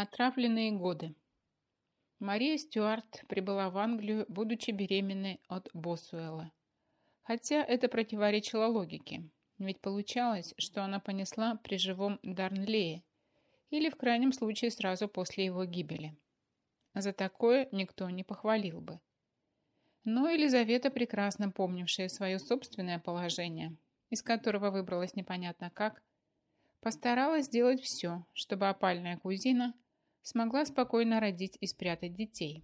Отравленные годы. Мария Стюарт прибыла в Англию, будучи беременной от Босуэлла. Хотя это противоречило логике, ведь получалось, что она понесла при живом Дарнлее, или в крайнем случае сразу после его гибели. За такое никто не похвалил бы. Но Елизавета, прекрасно помнившая свое собственное положение, из которого выбралась непонятно как, постаралась сделать все, чтобы опальная кузина – смогла спокойно родить и спрятать детей.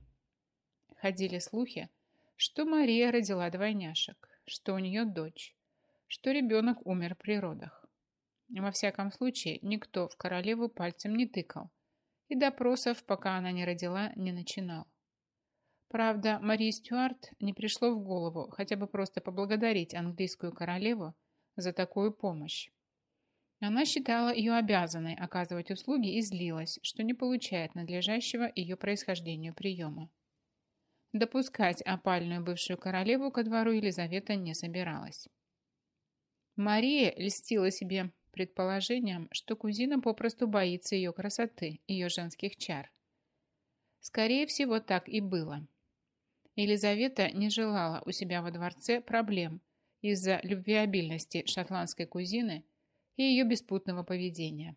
Ходили слухи, что Мария родила двойняшек, что у нее дочь, что ребенок умер при родах. Во всяком случае, никто в королеву пальцем не тыкал, и допросов, пока она не родила, не начинал. Правда, Марии Стюарт не пришло в голову хотя бы просто поблагодарить английскую королеву за такую помощь. Она считала ее обязанной оказывать услуги и злилась, что не получает надлежащего ее происхождению приема. Допускать опальную бывшую королеву ко двору Елизавета не собиралась. Мария льстила себе предположением, что кузина попросту боится ее красоты, ее женских чар. Скорее всего, так и было. Елизавета не желала у себя во дворце проблем из-за любвеобильности шотландской кузины – и ее беспутного поведения.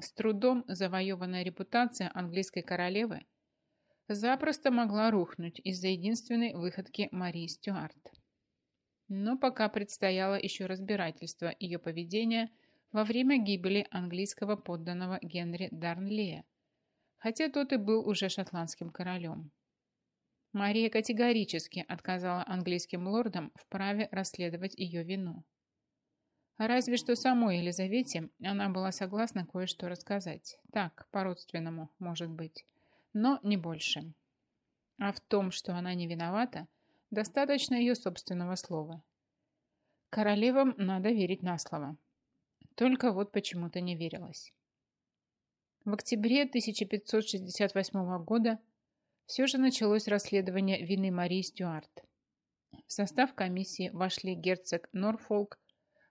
С трудом завоеванная репутация английской королевы запросто могла рухнуть из-за единственной выходки Марии Стюарт. Но пока предстояло еще разбирательство ее поведения во время гибели английского подданного Генри Дарнлея, хотя тот и был уже шотландским королем. Мария категорически отказала английским лордам в праве расследовать ее вину. Разве что самой Елизавете она была согласна кое-что рассказать. Так, по-родственному, может быть. Но не больше. А в том, что она не виновата, достаточно ее собственного слова. Королевам надо верить на слово. Только вот почему-то не верилось. В октябре 1568 года все же началось расследование вины Марии Стюарт. В состав комиссии вошли герцог Норфолк,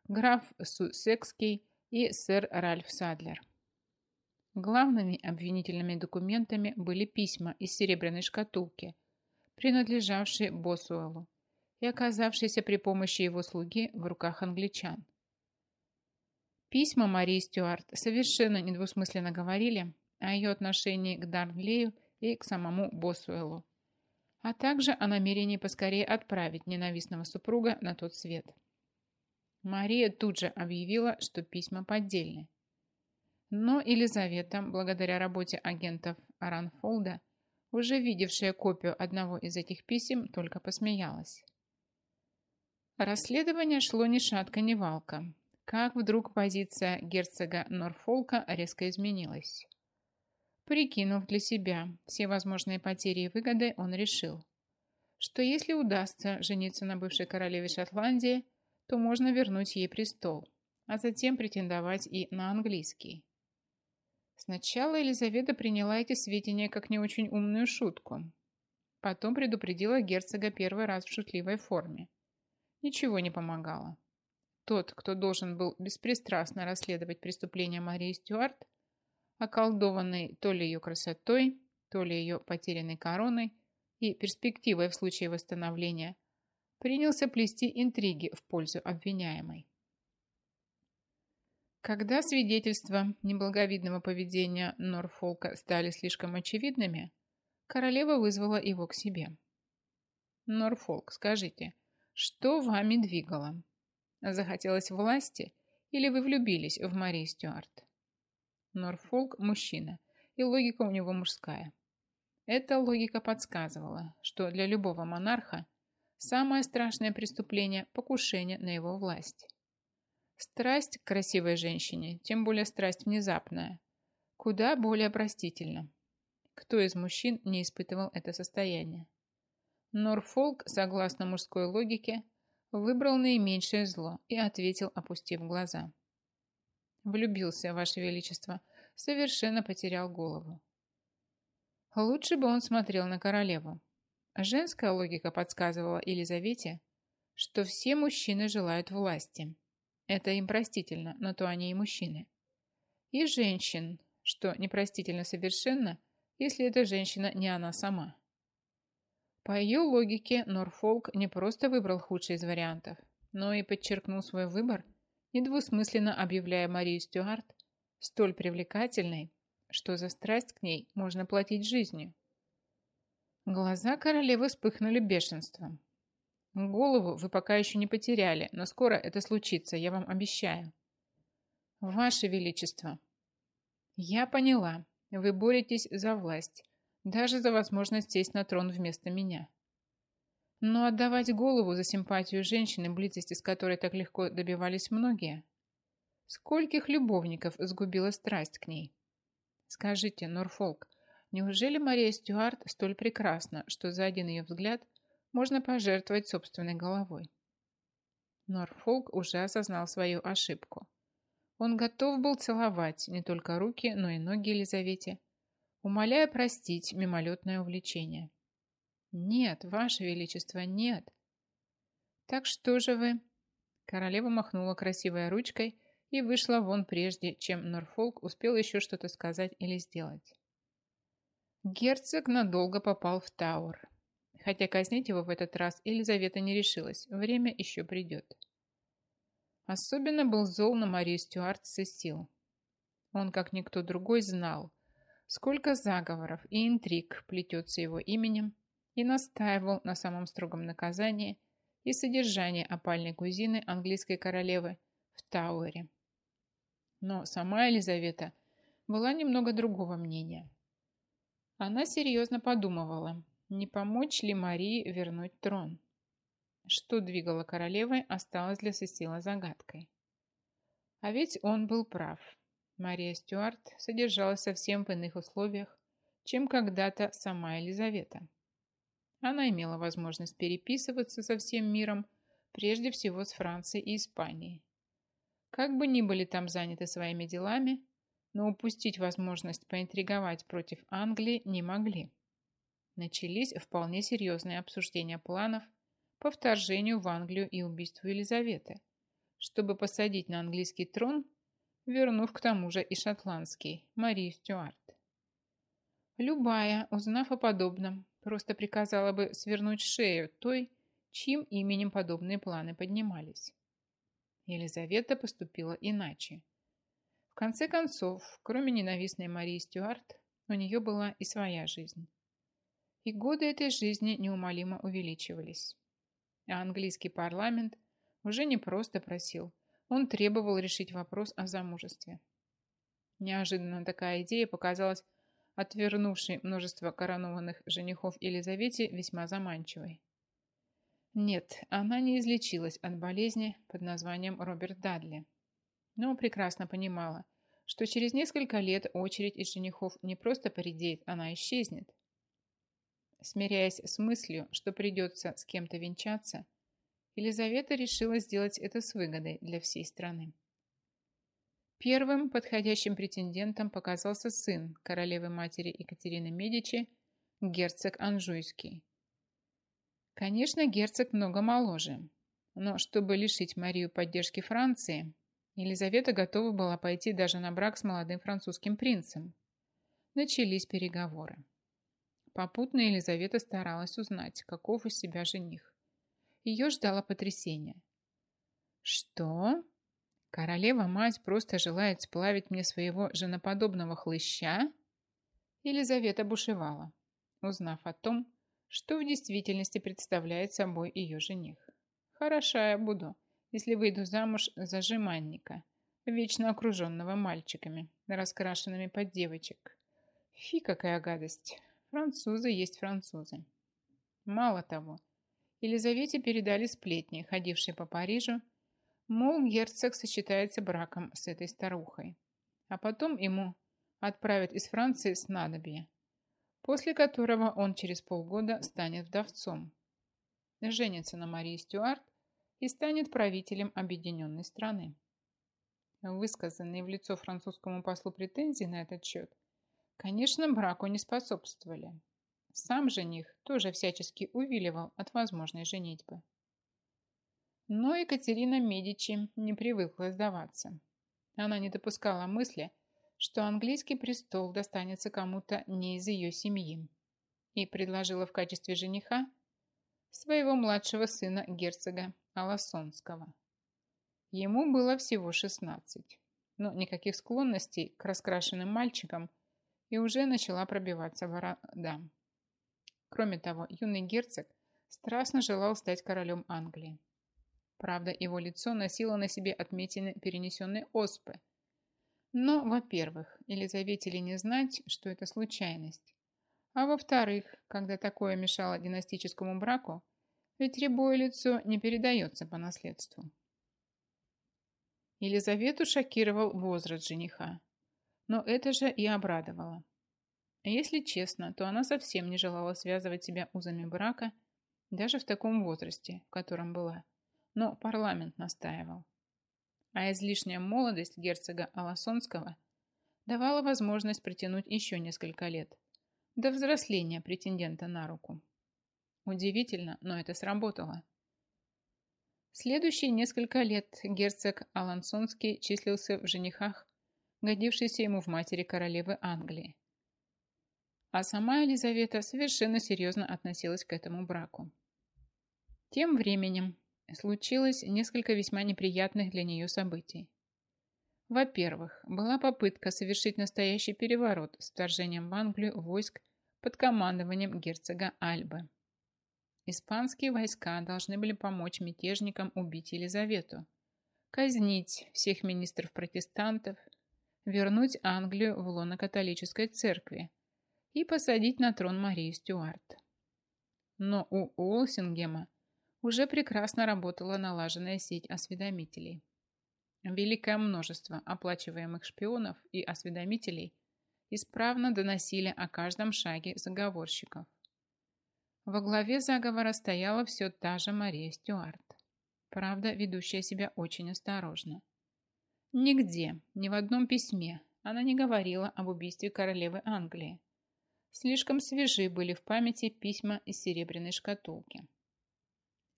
граф Суссекский и сэр Ральф Садлер. Главными обвинительными документами были письма из серебряной шкатулки, принадлежавшие Босуэлу и оказавшиеся при помощи его слуги в руках англичан. Письма Марии Стюарт совершенно недвусмысленно говорили о ее отношении к Дарнлею и к самому Босуэлу, а также о намерении поскорее отправить ненавистного супруга на тот свет. Мария тут же объявила, что письма поддельны. Но Елизавета, благодаря работе агентов Аранфолда, уже видевшая копию одного из этих писем, только посмеялась. Расследование шло ни шатка, ни валка. Как вдруг позиция герцога Норфолка резко изменилась. Прикинув для себя все возможные потери и выгоды, он решил, что если удастся жениться на бывшей королеве Шотландии – то можно вернуть ей престол, а затем претендовать и на английский. Сначала Елизавета приняла эти сведения как не очень умную шутку. Потом предупредила герцога первый раз в шутливой форме. Ничего не помогало. Тот, кто должен был беспристрастно расследовать преступления Марии Стюарт, околдованный то ли ее красотой, то ли ее потерянной короной и перспективой в случае восстановления – принялся плести интриги в пользу обвиняемой. Когда свидетельства неблаговидного поведения Норфолка стали слишком очевидными, королева вызвала его к себе. «Норфолк, скажите, что вами двигало? Захотелось власти или вы влюбились в Мари Стюарт?» Норфолк – мужчина, и логика у него мужская. Эта логика подсказывала, что для любого монарха – Самое страшное преступление – покушение на его власть. Страсть к красивой женщине, тем более страсть внезапная, куда более простительна. Кто из мужчин не испытывал это состояние? Норфолк, согласно мужской логике, выбрал наименьшее зло и ответил, опустив глаза. Влюбился, Ваше Величество, совершенно потерял голову. Лучше бы он смотрел на королеву. Женская логика подсказывала Елизавете, что все мужчины желают власти. Это им простительно, но то они и мужчины. И женщин, что непростительно совершенно, если эта женщина не она сама. По ее логике, Норфолк не просто выбрал худший из вариантов, но и подчеркнул свой выбор, недвусмысленно объявляя Марию Стюарт столь привлекательной, что за страсть к ней можно платить жизнью. Глаза королевы вспыхнули бешенством. Голову вы пока еще не потеряли, но скоро это случится, я вам обещаю. Ваше Величество. Я поняла. Вы боретесь за власть, даже за возможность сесть на трон вместо меня. Но отдавать голову за симпатию женщины, близости с которой так легко добивались многие, скольких любовников сгубила страсть к ней? Скажите, Норфолк, неужели Мария Стюарт столь прекрасна, что за один ее взгляд можно пожертвовать собственной головой? Норфолк уже осознал свою ошибку. Он готов был целовать не только руки, но и ноги Елизавете, умоляя простить мимолетное увлечение. «Нет, Ваше Величество, нет!» «Так что же вы?» Королева махнула красивой ручкой и вышла вон прежде, чем Норфолк успел еще что-то сказать или сделать. Герцог надолго попал в Тауэр. Хотя казнить его в этот раз Елизавета не решилась, время еще придет. Особенно был зол на Марию Стюарт Сесил. Он, как никто другой, знал, сколько заговоров и интриг плетется его именем, и настаивал на самом строгом наказании и содержании опальной кузины английской королевы в Тауэре. Но сама Елизавета была немного другого мнения. Она серьезно подумывала, не помочь ли Марии вернуть трон. Что двигало королевой, осталось для Сесила загадкой. А ведь он был прав. Мария Стюарт содержалась совсем в иных условиях, чем когда-то сама Елизавета. Она имела возможность переписываться со всем миром, прежде всего с Францией и Испанией. Как бы ни были там заняты своими делами, но упустить возможность поинтриговать против Англии не могли. Начались вполне серьезные обсуждения планов по вторжению в Англию и убийству Елизаветы, чтобы посадить на английский трон, вернув к тому же и шотландский, Марию Стюарт. Любая, узнав о подобном, просто приказала бы свернуть шею той, чьим именем подобные планы поднимались. Елизавета поступила иначе. Конце концов, кроме ненавистной Марии Стюарт, у нее была и своя жизнь. И годы этой жизни неумолимо увеличивались. А английский парламент уже не просто просил, он требовал решить вопрос о замужестве. Неожиданно такая идея показалась отвернувшей множество коронованных женихов Елизавете весьма заманчивой. Нет, она не излечилась от болезни под названием Роберт Дадли, но прекрасно понимала, что через несколько лет очередь из женихов не просто поредеет, она исчезнет. Смиряясь с мыслью, что придется с кем-то венчаться, Елизавета решила сделать это с выгодой для всей страны. Первым подходящим претендентом показался сын королевы-матери Екатерины Медичи, герцог Анжуйский. Конечно, герцог много моложе, но чтобы лишить Марию поддержки Франции, Елизавета готова была пойти даже на брак с молодым французским принцем. Начались переговоры. Попутно Елизавета старалась узнать, каков из себя жених. Ее ждало потрясение. «Что? Королева-мать просто желает сплавить мне своего женоподобного хлыща?» Елизавета бушевала, узнав о том, что в действительности представляет собой ее жених. «Хороша я буду, если выйду замуж за жеманника, вечно окруженного мальчиками, раскрашенными под девочек. Фи, какая гадость! Французы есть французы. Мало того, Елизавете передали сплетни, ходившие по Парижу, мол, герцог сочетается браком с этой старухой. А потом ему отправят из Франции снадобье, после которого он через полгода станет вдовцом, женится на Марии Стюарт и станет правителем объединенной страны. Высказанные в лицо французскому послу претензии на этот счет – Конечно, браку не способствовали. Сам жених тоже всячески увиливал от возможной женитьбы. Но Екатерина Медичи не привыкла сдаваться. Она не допускала мысли, что английский престол достанется кому-то не из ее семьи, и предложила в качестве жениха своего младшего сына герцога Аласонского. Ему было всего 16, но никаких склонностей к раскрашенным мальчикам и уже начала пробиваться борода. Кроме того, юный герцог страстно желал стать королем Англии. Правда, его лицо носило на себе отметины перенесенной оспы. Но, во-первых, Елизавете ли не знать, что это случайность. А во-вторых, когда такое мешало династическому браку, ведь рябое лицо не передается по наследству. Елизавету шокировал возраст жениха. Но это же и обрадовало. Если честно, то она совсем не желала связывать себя узами брака даже в таком возрасте, в котором была. Но парламент настаивал. А излишняя молодость герцога Аласонского давала возможность притянуть еще несколько лет до взросления претендента на руку. Удивительно, но это сработало. Следующие несколько лет герцог Алансонский числился в женихах, годившейся ему в матери королевы Англии. А сама Елизавета совершенно серьезно относилась к этому браку. Тем временем случилось несколько весьма неприятных для нее событий. Во-первых, была попытка совершить настоящий переворот с вторжением в Англию войск под командованием герцога Альбы. Испанские войска должны были помочь мятежникам убить Елизавету, казнить всех министров-протестантов, вернуть Англию в лоно католической церкви и посадить на трон Марии Стюарт. Но у Уолсингема уже прекрасно работала налаженная сеть осведомителей. Великое множество оплачиваемых шпионов и осведомителей исправно доносили о каждом шаге заговорщиков. Во главе заговора стояла все та же Мария Стюарт. Правда, ведущая себя очень осторожно. Нигде, ни в одном письме она не говорила об убийстве королевы Англии. Слишком свежи были в памяти письма из серебряной шкатулки.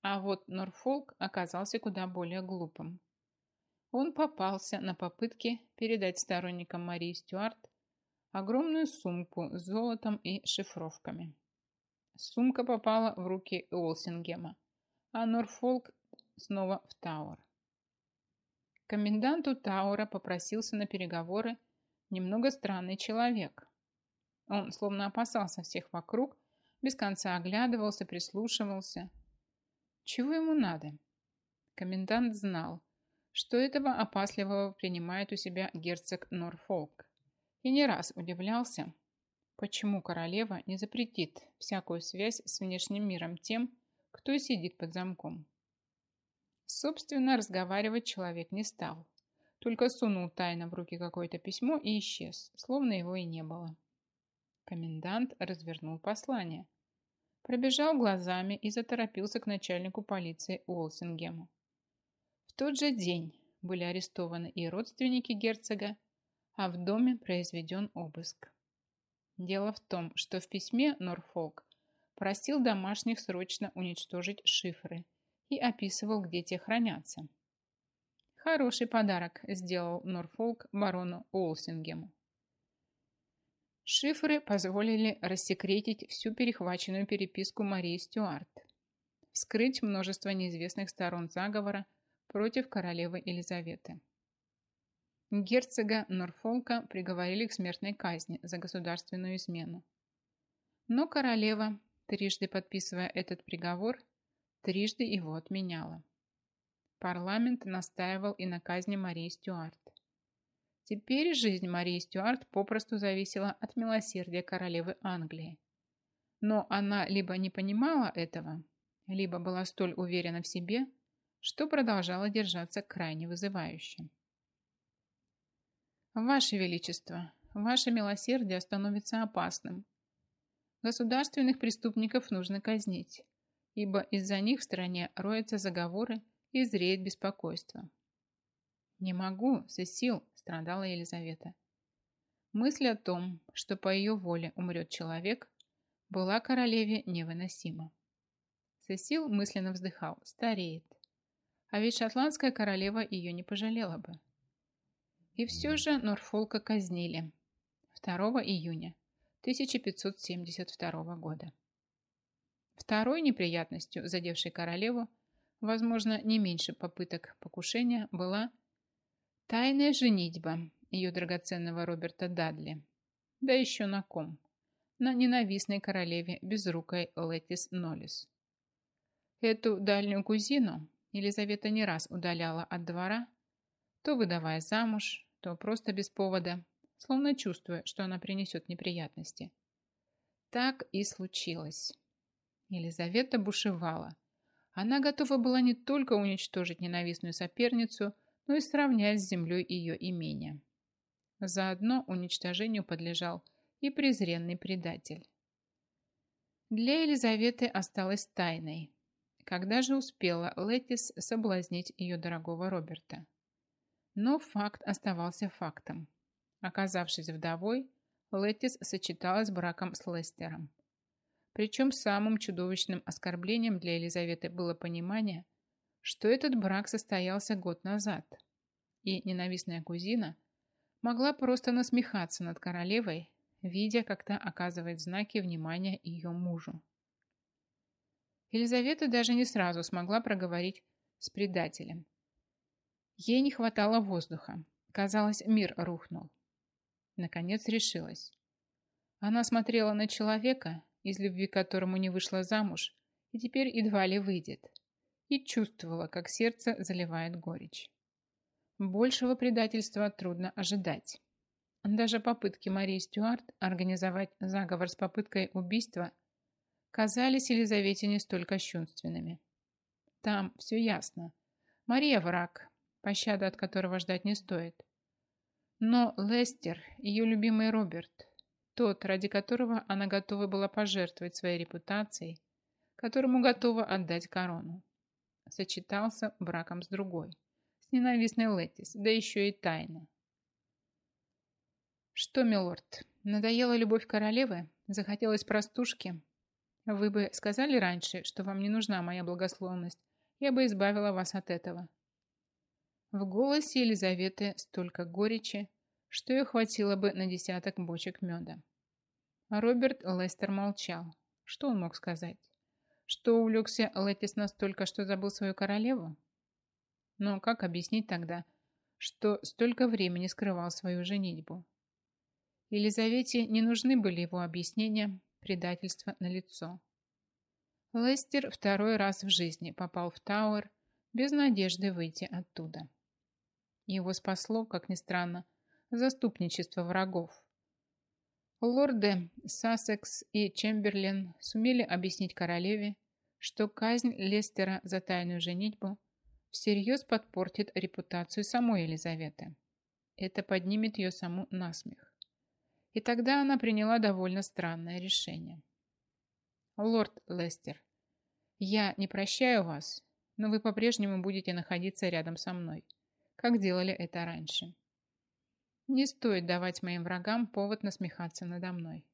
А вот Норфолк оказался куда более глупым. Он попался на попытки передать сторонникам Марии Стюарт огромную сумку с золотом и шифровками. Сумка попала в руки Уолсингема, а Норфолк снова в Тауэр. Коменданту Тауэра попросился на переговоры немного странный человек. Он словно опасался всех вокруг, без конца оглядывался, прислушивался. Чего ему надо? Комендант знал, что этого опасливого принимает у себя герцог Норфолк, и не раз удивлялся, Почему королева не запретит всякую связь с внешним миром тем, кто сидит под замком? Собственно, разговаривать человек не стал. Только сунул тайно в руки какое-то письмо и исчез, словно его и не было. Комендант развернул послание. Пробежал глазами и заторопился к начальнику полиции Уолсингему. В тот же день были арестованы и родственники герцога, а в доме произведен обыск. Дело в том, что в письме Норфолк просил домашних срочно уничтожить шифры и описывал, где те хранятся. Хороший подарок сделал Норфолк барону Уолсингему. Шифры позволили рассекретить всю перехваченную переписку Марии Стюарт, вскрыть множество неизвестных сторон заговора против королевы Елизаветы. Герцога Норфолка приговорили к смертной казни за государственную измену. Но королева, трижды подписывая этот приговор, трижды его отменяла. Парламент настаивал и на казни Марии Стюарт. Теперь жизнь Марии Стюарт попросту зависела от милосердия королевы Англии. Но она либо не понимала этого, либо была столь уверена в себе, что продолжала держаться крайне вызывающе. Ваше Величество, ваше милосердие становится опасным. Государственных преступников нужно казнить, ибо из-за них в стране роются заговоры и зреет беспокойство. «Не могу, Сесил», – страдала Елизавета. Мысль о том, что по ее воле умрет человек, была королеве невыносима. Сесил мысленно вздыхал, стареет. А ведь шотландская королева ее не пожалела бы. И все же Норфолка казнили 2 июня 1572 года. Второй неприятностью, задевшей королеву, возможно, не меньше попыток покушения, была тайная женитьба ее драгоценного Роберта Дадли. Да еще на ком? На ненавистной королеве безрукой Летис Нолис. Эту дальнюю кузину Елизавета не раз удаляла от двора, то выдавая замуж, то просто без повода, словно чувствуя, что она принесет неприятности. Так и случилось. Елизавета бушевала. Она готова была не только уничтожить ненавистную соперницу, но и сравнять с землей ее имение. Заодно уничтожению подлежал и презренный предатель. Для Елизаветы осталось тайной. Когда же успела Летис соблазнить ее дорогого Роберта? Но факт оставался фактом. Оказавшись вдовой, Летис сочеталась браком с Лестером. Причем самым чудовищным оскорблением для Елизаветы было понимание, что этот брак состоялся год назад, и ненавистная кузина могла просто насмехаться над королевой, видя, как та оказывает знаки внимания ее мужу. Елизавета даже не сразу смогла проговорить с предателем. Ей не хватало воздуха. Казалось, мир рухнул. Наконец решилась. Она смотрела на человека, из любви к которому не вышла замуж, и теперь едва ли выйдет, и чувствовала, как сердце заливает горечь. Большего предательства трудно ожидать. Даже попытки Марии Стюарт организовать заговор с попыткой убийства казались Елизавете не столь кощунственными. Там все ясно. Мария враг, пощады от которого ждать не стоит. Но Лестер, ее любимый Роберт, тот, ради которого она готова была пожертвовать своей репутацией, которому готова отдать корону. Сочетался браком с другой, с ненавистной Летис, да еще и тайно. Что, милорд, надоела любовь королевы? Захотелось простушки? Вы бы сказали раньше, что вам не нужна моя благословность, я бы избавила вас от этого. В голосе Елизаветы столько горечи, что ее хватило бы на десяток бочек меда. Роберт Лестер молчал. Что он мог сказать? Что увлекся Летис настолько, что забыл свою королеву? Но как объяснить тогда, что столько времени скрывал свою женитьбу? Елизавете не нужны были его объяснения, предательства на лицо. Лестер второй раз в жизни попал в Тауэр без надежды выйти оттуда. Его спасло, как ни странно, заступничество врагов. Лорды Сассекс и Чемберлен сумели объяснить королеве, что казнь Лестера за тайную женитьбу всерьез подпортит репутацию самой Елизаветы. Это поднимет ее саму на смех. И тогда она приняла довольно странное решение. «Лорд Лестер, я не прощаю вас, но вы по-прежнему будете находиться рядом со мной, как делали это раньше. Не стоит давать моим врагам повод насмехаться надо мной.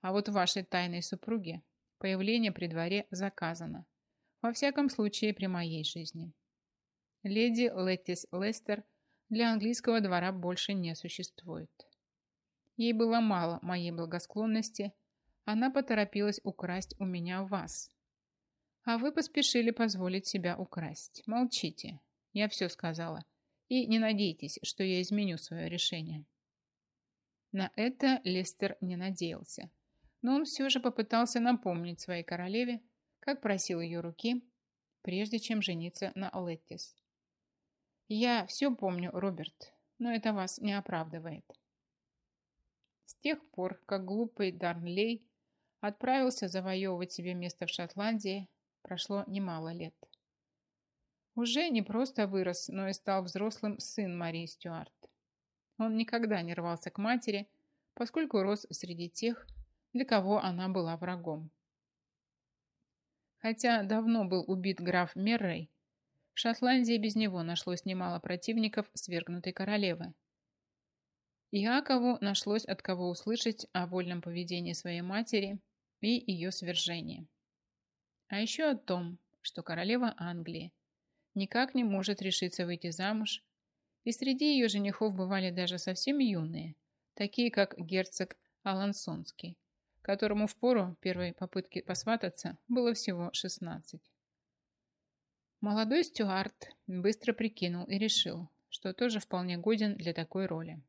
А вот вашей тайной супруге появление при дворе заказано. Во всяком случае, при моей жизни. Леди Леттис Лестер для английского двора больше не существует. Ей было мало моей благосклонности, она поторопилась украсть у меня вас. А вы поспешили позволить себя украсть. Молчите, я все сказала. И не надейтесь, что я изменю свое решение. На это Лестер не надеялся. Но он все же попытался напомнить своей королеве, как просил ее руки, прежде чем жениться на Леттис. «Я все помню, Роберт, но это вас не оправдывает». С тех пор, как глупый Дарнлей отправился завоевывать себе место в Шотландии, прошло немало лет. Уже не просто вырос, но и стал взрослым сын Марии Стюарт. Он никогда не рвался к матери, поскольку рос среди тех, для кого она была врагом. Хотя давно был убит граф Меррей, в Шотландии без него нашлось немало противников свергнутой королевы. Иакову нашлось от кого услышать о вольном поведении своей матери и ее свержении. А еще о том, что королева Англии никак не может решиться выйти замуж И среди ее женихов бывали даже совсем юные, такие как герцог Алансонский, которому в пору первой попытки посвататься было всего 16. Молодой Стюарт быстро прикинул и решил, что тоже вполне годен для такой роли.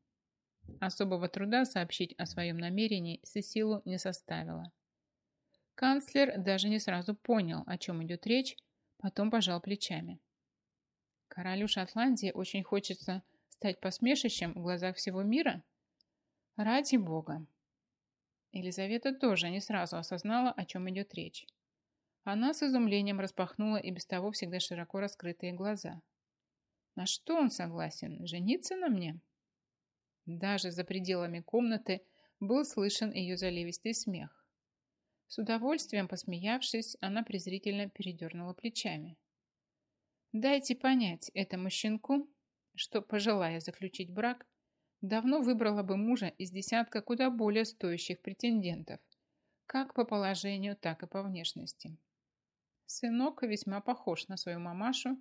Особого труда сообщить о своем намерении Сесилу не составило. Канцлер даже не сразу понял, о чем идет речь, потом пожал плечами. Королю Шотландии очень хочется стать посмешищем в глазах всего мира? Ради бога! Елизавета тоже не сразу осознала, о чем идет речь. Она с изумлением распахнула и без того всегда широко раскрытые глаза. На что он согласен? Жениться на мне? Даже за пределами комнаты был слышен ее заливистый смех. С удовольствием посмеявшись, она презрительно передернула плечами. Дайте понять этому щенку, что, пожелая заключить брак, давно выбрала бы мужа из десятка куда более стоящих претендентов, как по положению, так и по внешности. Сынок весьма похож на свою мамашу,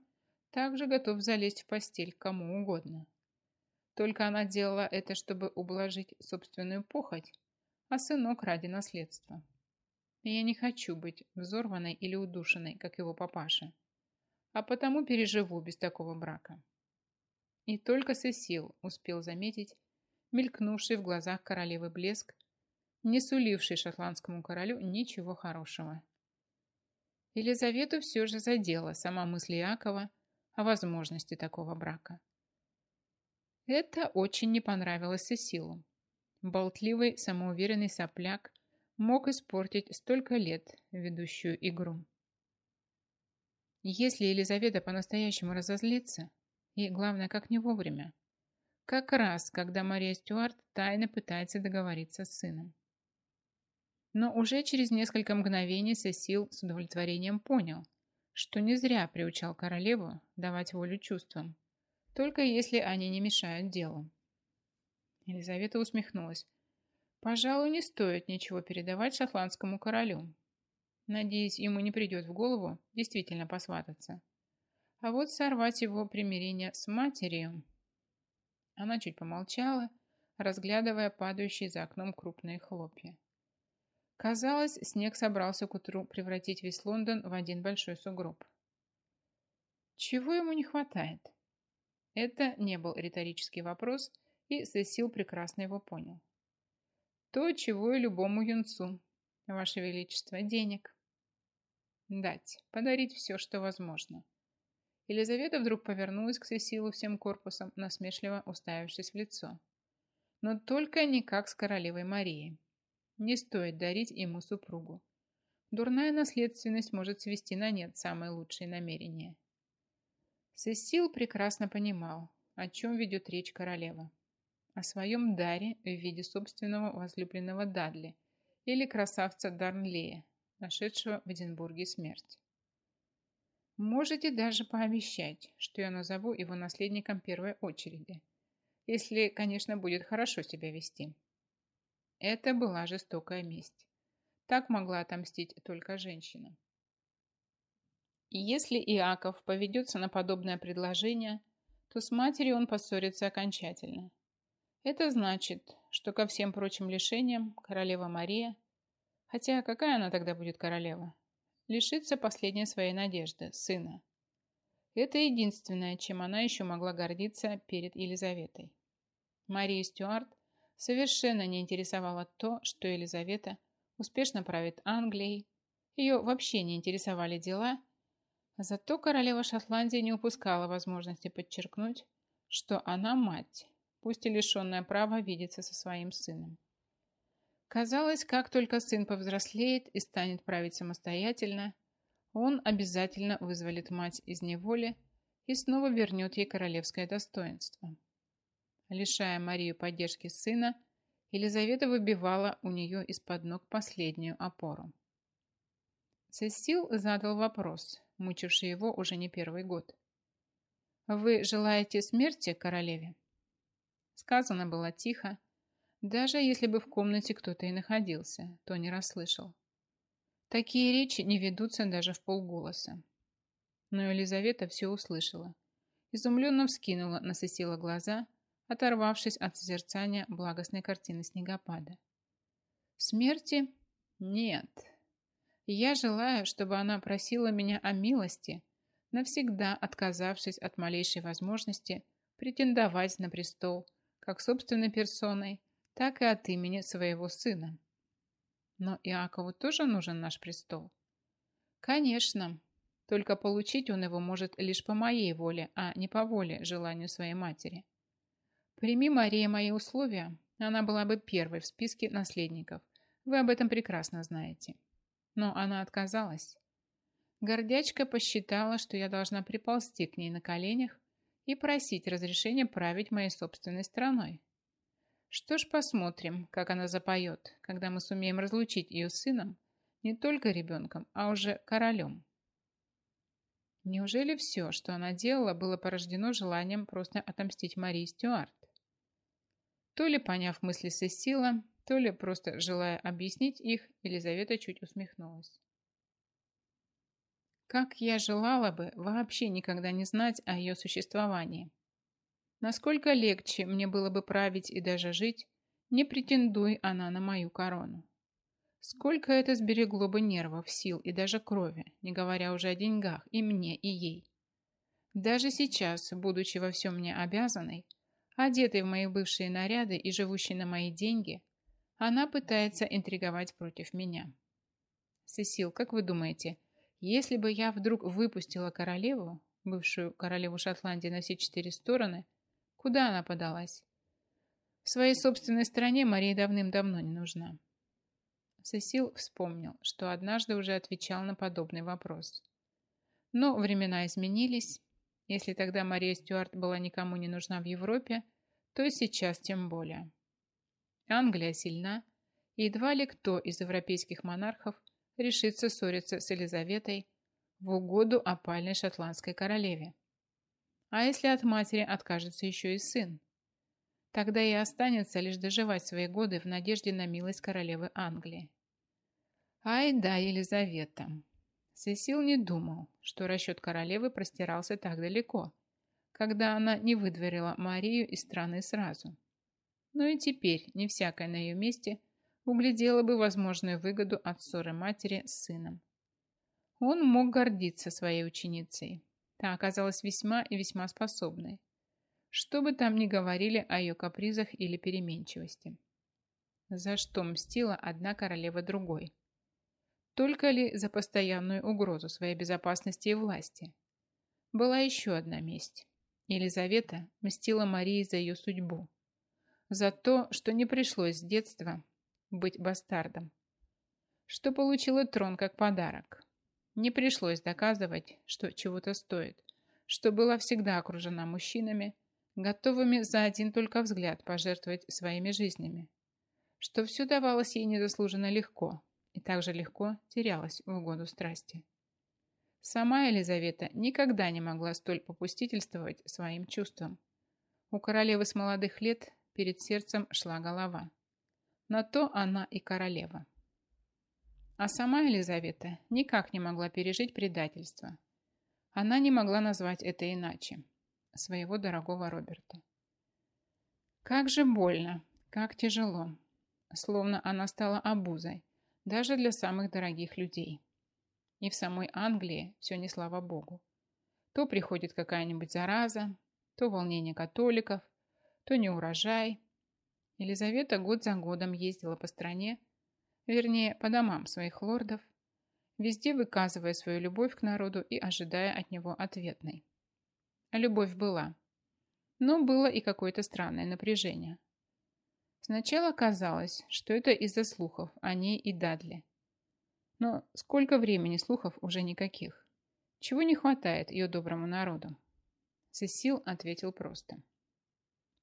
также готов залезть в постель кому угодно. Только она делала это, чтобы ублажить собственную похоть, а сынок ради наследства. Я не хочу быть взорванной или удушенной, как его папаша, а потому переживу без такого брака. И только Сесил успел заметить мелькнувший в глазах королевы блеск, не суливший шотландскому королю ничего хорошего. Елизавету все же задела сама мысль Иакова о возможности такого брака. Это очень не понравилось Сесилу. Болтливый, самоуверенный сопляк мог испортить столько лет ведущую игру. Если Елизавета по-настоящему разозлится, и главное, как не вовремя, как раз, когда Мария Стюарт тайно пытается договориться с сыном. Но уже через несколько мгновений Сесил с удовлетворением понял, что не зря приучал королеву давать волю чувствам, только если они не мешают делу. Елизавета усмехнулась. Пожалуй, не стоит ничего передавать шотландскому королю. Надеюсь, ему не придет в голову действительно посвататься. А вот сорвать его примирение с матерью... Она чуть помолчала, разглядывая падающие за окном крупные хлопья. Казалось, снег собрался к утру превратить весь Лондон в один большой сугроб. Чего ему не хватает? Это не был риторический вопрос, и Сесил прекрасно его понял. То, чего и любому юнцу, Ваше Величество, денег. Дать, подарить все, что возможно. Елизавета вдруг повернулась к Сесилу всем корпусом, насмешливо уставившись в лицо. Но только не как с королевой Марией. Не стоит дарить ему супругу. Дурная наследственность может свести на нет самые лучшие намерения. Сесил прекрасно понимал, о чем ведет речь королева. О своем даре в виде собственного возлюбленного Дадли или красавца Дарнлея, нашедшего в Эдинбурге смерть. Можете даже пообещать, что я назову его наследником первой очереди, если, конечно, будет хорошо себя вести. Это была жестокая месть. Так могла отомстить только женщина. Если Иаков поведется на подобное предложение, то с матерью он поссорится окончательно. Это значит, что ко всем прочим лишениям королева Мария, хотя какая она тогда будет королева, лишится последней своей надежды – сына. Это единственное, чем она еще могла гордиться перед Елизаветой. Мария Стюарт совершенно не интересовало то, что Елизавета успешно правит Англией, ее вообще не интересовали дела, зато королева Шотландии не упускала возможности подчеркнуть, что она мать, пусть и лишенная права видеться со своим сыном. Казалось, как только сын повзрослеет и станет править самостоятельно, он обязательно вызволит мать из неволи и снова вернет ей королевское достоинство. Лишая Марию поддержки сына, Елизавета выбивала у нее из-под ног последнюю опору. Сесил задал вопрос, мучивший его уже не первый год. «Вы желаете смерти королеве?» Сказано было тихо. Даже если бы в комнате кто-то и находился, то не расслышал. Такие речи не ведутся даже в полголоса. Но Елизавета все услышала изумленно вскинула на Сесила глаза, оторвавшись от созерцания благостной картины снегопада. Смерти? Нет. Я желаю, чтобы она просила меня о милости, навсегда отказавшись от малейшей возможности претендовать на престол как собственной персоной, так и от имени своего сына. Но Иакову тоже нужен наш престол. Конечно, только получить он его может лишь по моей воле, а не по воле, желанию своей матери. Прими, Мария, мои условия, она была бы первой в списке наследников. Вы об этом прекрасно знаете. Но она отказалась. Гордячка посчитала, что я должна приползти к ней на коленях и просить разрешения править моей собственной страной. Что ж, посмотрим, как она запоет, когда мы сумеем разлучить ее с сыном, не только ребенком, а уже королем. Неужели все, что она делала, было порождено желанием просто отомстить Марии Стюарт? То ли поняв мысли Сесила, то ли просто желая объяснить их, Елизавета чуть усмехнулась. Как я желала бы вообще никогда не знать о ее существовании. Насколько легче мне было бы править и даже жить, не претендуй она на мою корону. Сколько это сберегло бы нервов, сил и даже крови, не говоря уже о деньгах, и мне, и ей. Даже сейчас, будучи во всем мне обязанной, одетой в мои бывшие наряды и живущей на мои деньги, она пытается интриговать против меня. Сесил, как вы думаете, если бы я вдруг выпустила королеву, бывшую королеву Шотландии на все четыре стороны, куда она подалась? В своей собственной стране Мария давным-давно не нужна. Сесил вспомнил, что однажды уже отвечал на подобный вопрос. Но времена изменились. Если тогда Мария Стюарт была никому не нужна в Европе, то сейчас тем более. Англия сильна, едва ли кто из европейских монархов решится ссориться с Елизаветой в угоду опальной шотландской королеве. А если от матери откажется еще и сын? Тогда и останется лишь доживать свои годы в надежде на милость королевы Англии. Ай да, Елизавета. Сесил не думал, что расчет королевы простирался так далеко, когда она не выдворила Марию из страны сразу. Но и теперь не всякое на ее месте углядела бы возможную выгоду от ссоры матери с сыном. Он мог гордиться своей ученицей. Та оказалась весьма и весьма способной. Что бы там ни говорили о ее капризах или переменчивости. За что мстила одна королева другой? Только ли за постоянную угрозу своей безопасности и власти? Была еще одна месть. Елизавета мстила Марии за ее судьбу. За то, что не пришлось с детства быть бастардом. Что получила трон как подарок. Не пришлось доказывать, что чего-то стоит, что была всегда окружена мужчинами, готовыми за один только взгляд пожертвовать своими жизнями, что все давалось ей незаслуженно легко и также легко терялось в угоду страсти. Сама Елизавета никогда не могла столь попустительствовать своим чувствам. У королевы с молодых лет перед сердцем шла голова. На то она и королева. А сама Елизавета никак не могла пережить предательство. Она не могла назвать это иначе. Своего дорогого Роберта. Как же больно, как тяжело. Словно она стала обузой, даже для самых дорогих людей. И в самой Англии все не слава богу. То приходит какая-нибудь зараза, то волнение католиков, то неурожай, Елизавета год за годом ездила по стране, вернее, по домам своих лордов, везде выказывая свою любовь к народу и ожидая от него ответной. Любовь была, но было и какое-то странное напряжение. Сначала казалось, что это из-за слухов о ней и Дадли. Но сколько времени слухов уже никаких. Чего не хватает ее доброму народу? Сесил ответил просто.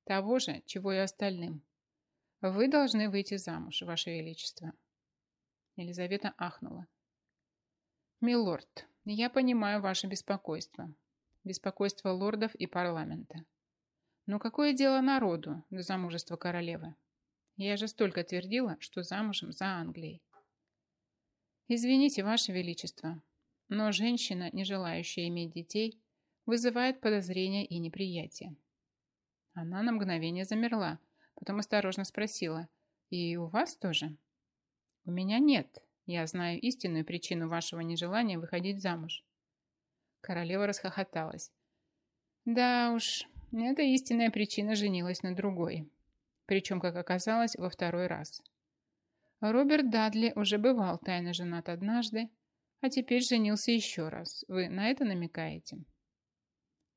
Того же, чего и остальным. Вы должны выйти замуж, Ваше Величество. Елизавета ахнула. Милорд, я понимаю ваше беспокойство. Беспокойство лордов и парламента. Но какое дело народу до замужества королевы? Я же столько твердила, что замужем за Англией. Извините, Ваше Величество, но женщина, не желающая иметь детей, вызывает подозрения и неприятие. Она на мгновение замерла, потом осторожно спросила, «И у вас тоже?» «У меня нет. Я знаю истинную причину вашего нежелания выходить замуж». Королева расхохоталась. «Да уж, эта истинная причина женилась на другой. Причем, как оказалось, во второй раз. Роберт Дадли уже бывал тайно женат однажды, а теперь женился еще раз. Вы на это намекаете?»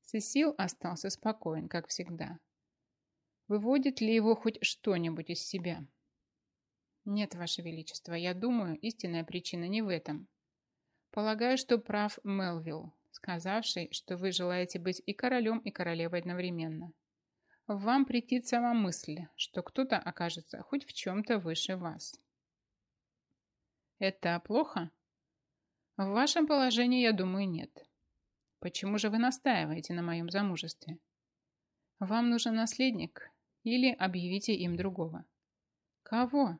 Сесил остался спокоен, как всегда. Выводит ли его хоть что-нибудь из себя? Нет, Ваше Величество, я думаю, истинная причина не в этом. Полагаю, что прав Мелвилл, сказавший, что вы желаете быть и королем, и королевой одновременно. Вам претит сама мысль, что кто-то окажется хоть в чем-то выше вас. Это плохо? В вашем положении, я думаю, нет. Почему же вы настаиваете на моем замужестве? Вам нужен наследник или объявите им другого. Кого?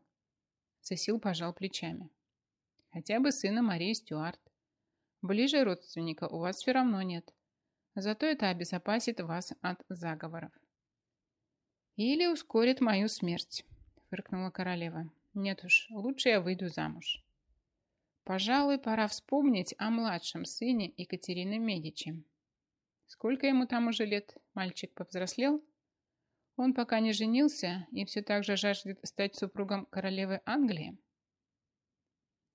Сесил пожал плечами. Хотя бы сына Марии Стюарт. Ближе родственника у вас все равно нет. Зато это обезопасит вас от заговоров. Или ускорит мою смерть, фыркнула королева. Нет уж, лучше я выйду замуж. Пожалуй, пора вспомнить о младшем сыне Екатерины Медичи. Сколько ему там уже лет? Мальчик повзрослел? Он пока не женился и все так же жаждет стать супругом королевы Англии.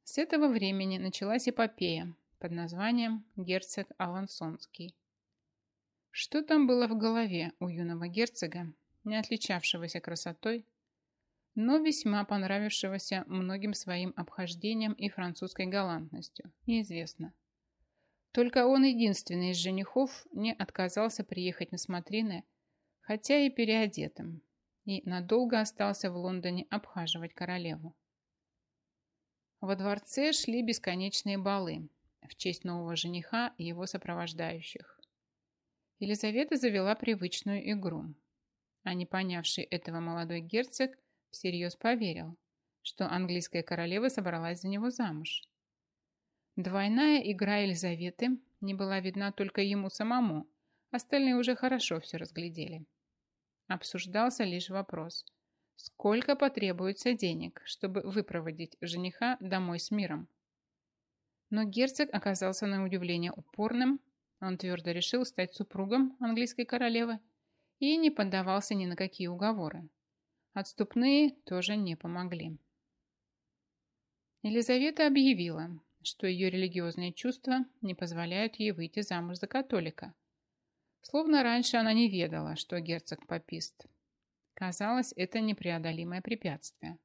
С этого времени началась эпопея под названием «Герцог Алансонский». Что там было в голове у юного герцога, не отличавшегося красотой, но весьма понравившегося многим своим обхождением и французской галантностью, неизвестно. Только он единственный из женихов не отказался приехать на смотрины, хотя и переодетым, и надолго остался в Лондоне обхаживать королеву. Во дворце шли бесконечные балы в честь нового жениха и его сопровождающих. Елизавета завела привычную игру, а не понявший этого молодой герцог всерьез поверил, что английская королева собралась за него замуж. Двойная игра Елизаветы не была видна только ему самому, остальные уже хорошо все разглядели. Обсуждался лишь вопрос, сколько потребуется денег, чтобы выпроводить жениха домой с миром. Но герцог оказался на удивление упорным, он твердо решил стать супругом английской королевы и не поддавался ни на какие уговоры. Отступные тоже не помогли. Елизавета объявила, что ее религиозные чувства не позволяют ей выйти замуж за католика. Словно раньше она не ведала, что герцог попист. Казалось, это непреодолимое препятствие.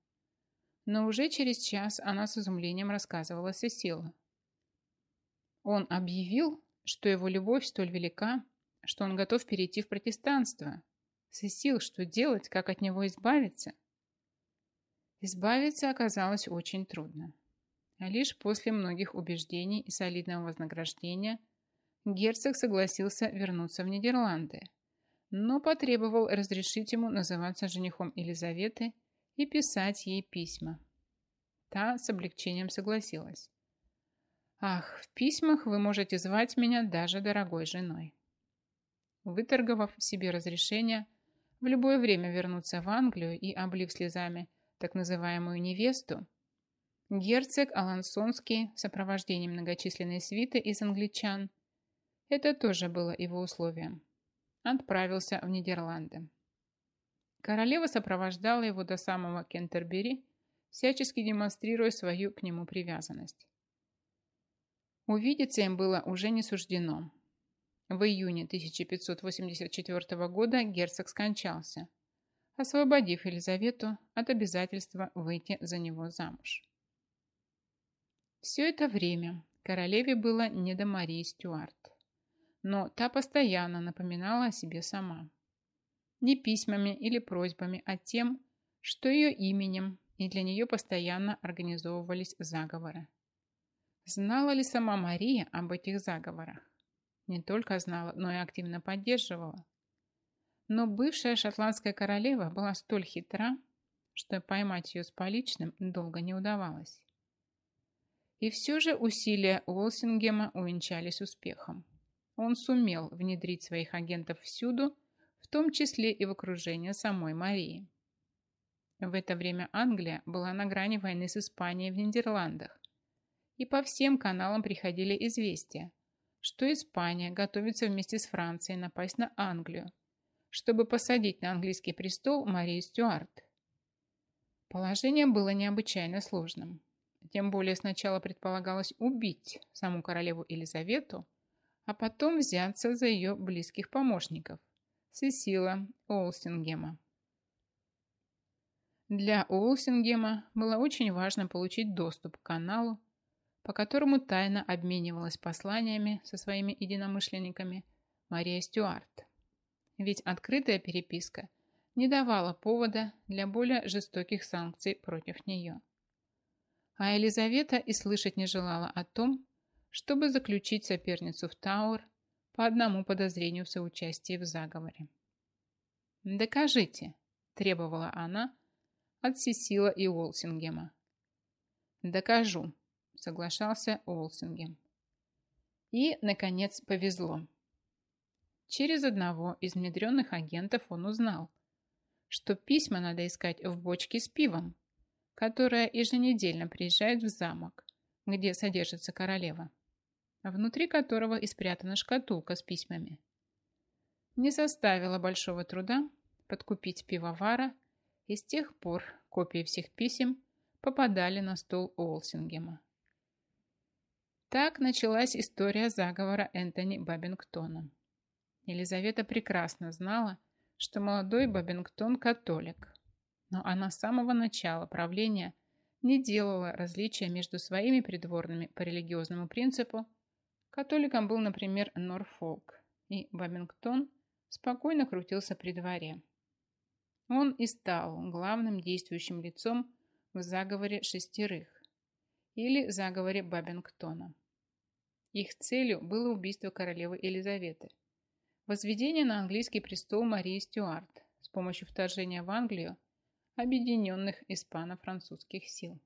Но уже через час она с изумлением рассказывала Сесилу. Он объявил, что его любовь столь велика, что он готов перейти в протестанство, Сесил, что делать, как от него избавиться? Избавиться оказалось очень трудно. А лишь после многих убеждений и солидного вознаграждения герцог согласился вернуться в Нидерланды, но потребовал разрешить ему называться женихом Елизаветы и писать ей письма. Та с облегчением согласилась. «Ах, в письмах вы можете звать меня даже дорогой женой». Выторговав себе разрешение, в любое время вернуться в Англию и, облив слезами так называемую невесту, герцог Алансонский в сопровождении многочисленной свиты из англичан, это тоже было его условием, отправился в Нидерланды. Королева сопровождала его до самого Кентербери, всячески демонстрируя свою к нему привязанность. Увидеться им было уже не суждено, в июне 1584 года герцог скончался, освободив Елизавету от обязательства выйти за него замуж. Все это время королеве было не до Марии Стюарт, но та постоянно напоминала о себе сама. Не письмами или просьбами, а тем, что ее именем и для нее постоянно организовывались заговоры. Знала ли сама Мария об этих заговорах? не только знала, но и активно поддерживала. Но бывшая шотландская королева была столь хитра, что поймать ее с поличным долго не удавалось. И все же усилия Уолсингема увенчались успехом. Он сумел внедрить своих агентов всюду, в том числе и в окружение самой Марии. В это время Англия была на грани войны с Испанией в Нидерландах, и по всем каналам приходили известия, что Испания готовится вместе с Францией напасть на Англию, чтобы посадить на английский престол Марию Стюарт. Положение было необычайно сложным. Тем более сначала предполагалось убить саму королеву Елизавету, а потом взяться за ее близких помощников – Сесила Олсингема. Для Олсингема было очень важно получить доступ к каналу, по которому тайно обменивалась посланиями со своими единомышленниками Мария Стюарт. Ведь открытая переписка не давала повода для более жестоких санкций против нее. А Елизавета и слышать не желала о том, чтобы заключить соперницу в Тауэр по одному подозрению в соучастии в заговоре. «Докажите», – требовала она от Сесила и Уолсингема. «Докажу», соглашался Олсингем. И, наконец, повезло. Через одного из внедренных агентов он узнал, что письма надо искать в бочке с пивом, которая еженедельно приезжает в замок, где содержится королева, внутри которого и спрятана шкатулка с письмами. Не составило большого труда подкупить пивовара, и с тех пор копии всех писем попадали на стол Олсингема. Так началась история заговора Энтони Бабингтона. Елизавета прекрасно знала, что молодой Бабингтон католик, но она с самого начала правления не делала различия между своими придворными по религиозному принципу. Католиком был, например, Норфолк, и Бабингтон спокойно крутился при дворе. Он и стал главным действующим лицом в заговоре шестерых или заговоре Бабингтона. Их целью было убийство королевы Елизаветы. Возведение на английский престол Марии Стюарт с помощью вторжения в Англию объединенных испано-французских сил.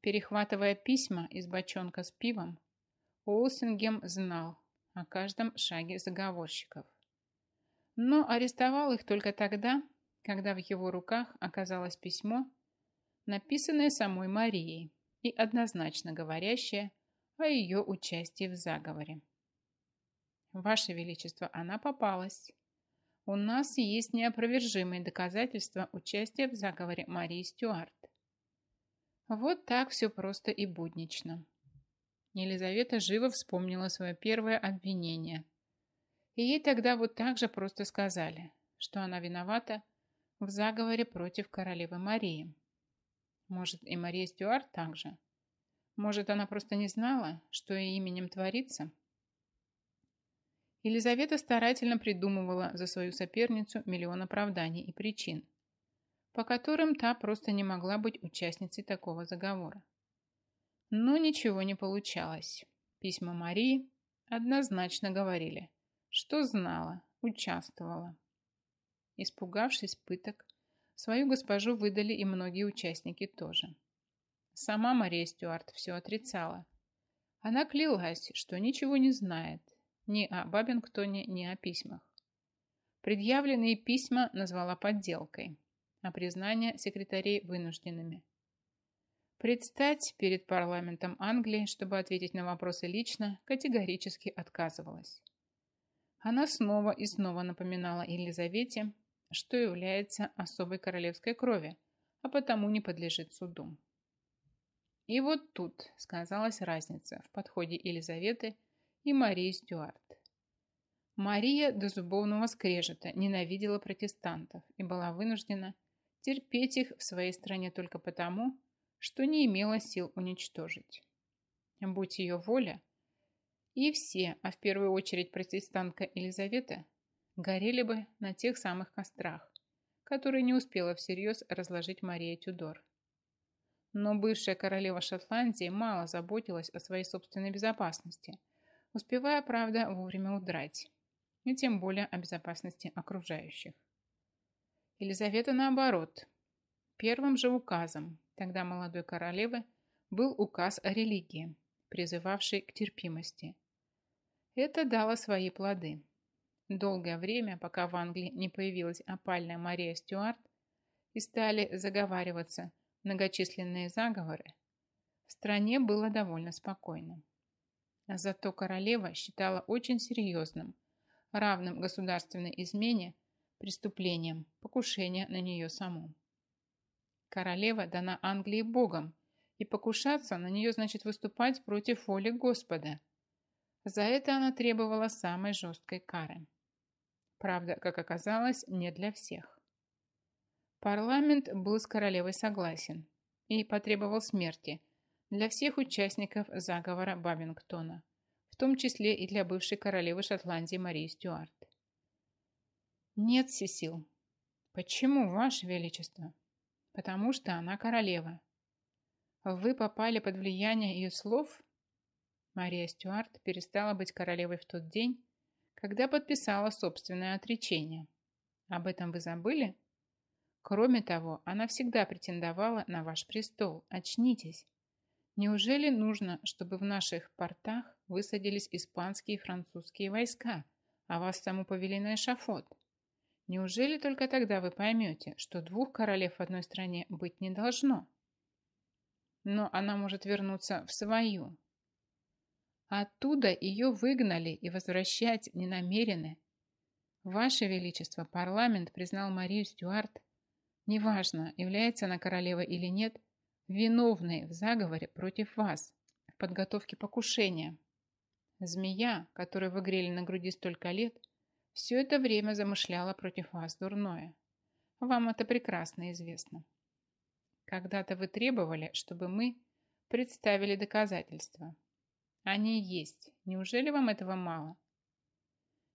Перехватывая письма из бочонка с пивом, Уолсингем знал о каждом шаге заговорщиков. Но арестовал их только тогда, когда в его руках оказалось письмо, написанное самой Марией и однозначно говорящее о ее участии в заговоре. Ваше Величество, она попалась. У нас есть неопровержимые доказательства участия в заговоре Марии Стюарт. Вот так все просто и буднично. Елизавета живо вспомнила свое первое обвинение. И ей тогда вот так же просто сказали, что она виновата в заговоре против королевы Марии. Может, и Мария Стюарт также? Может, она просто не знала, что и именем творится? Елизавета старательно придумывала за свою соперницу миллион оправданий и причин, по которым та просто не могла быть участницей такого заговора. Но ничего не получалось. Письма Марии однозначно говорили, что знала, участвовала. Испугавшись пыток, свою госпожу выдали и многие участники тоже. Сама Мария Стюарт все отрицала. Она клялась, что ничего не знает ни о Бабингтоне, ни о письмах. Предъявленные письма назвала подделкой, а признания секретарей вынужденными. Предстать перед парламентом Англии, чтобы ответить на вопросы лично, категорически отказывалась. Она снова и снова напоминала Елизавете, что является особой королевской крови, а потому не подлежит суду. И вот тут сказалась разница в подходе Елизаветы и Марии Стюарт. Мария до зубовного скрежета ненавидела протестантов и была вынуждена терпеть их в своей стране только потому, что не имела сил уничтожить. Будь ее воля, и все, а в первую очередь протестантка Елизавета, горели бы на тех самых кострах, которые не успела всерьез разложить Мария Тюдор. Но бывшая королева Шотландии мало заботилась о своей собственной безопасности, успевая, правда, вовремя удрать, и тем более о безопасности окружающих. Елизавета наоборот. Первым же указом тогда молодой королевы был указ о религии, призывавший к терпимости. Это дало свои плоды. Долгое время, пока в Англии не появилась опальная Мария Стюарт и стали заговариваться многочисленные заговоры, в стране было довольно спокойно. Зато королева считала очень серьезным, равным государственной измене, преступлением, покушение на нее саму. Королева дана Англии Богом, и покушаться на нее значит выступать против воли Господа – за это она требовала самой жесткой кары. Правда, как оказалось, не для всех. Парламент был с королевой согласен и потребовал смерти для всех участников заговора Бабингтона, в том числе и для бывшей королевы Шотландии Марии Стюарт. Нет, Сесил. Почему, Ваше Величество? Потому что она королева. Вы попали под влияние ее слов Мария Стюарт перестала быть королевой в тот день, когда подписала собственное отречение. Об этом вы забыли? Кроме того, она всегда претендовала на ваш престол. Очнитесь. Неужели нужно, чтобы в наших портах высадились испанские и французские войска, а вас саму повели на эшафот? Неужели только тогда вы поймете, что двух королев в одной стране быть не должно? Но она может вернуться в свою, Оттуда ее выгнали и возвращать не намерены. Ваше Величество, парламент признал Марию Стюарт, неважно, является она королевой или нет, виновной в заговоре против вас, в подготовке покушения. Змея, которую вы грели на груди столько лет, все это время замышляла против вас дурное. Вам это прекрасно известно. Когда-то вы требовали, чтобы мы представили доказательства. Они есть. Неужели вам этого мало?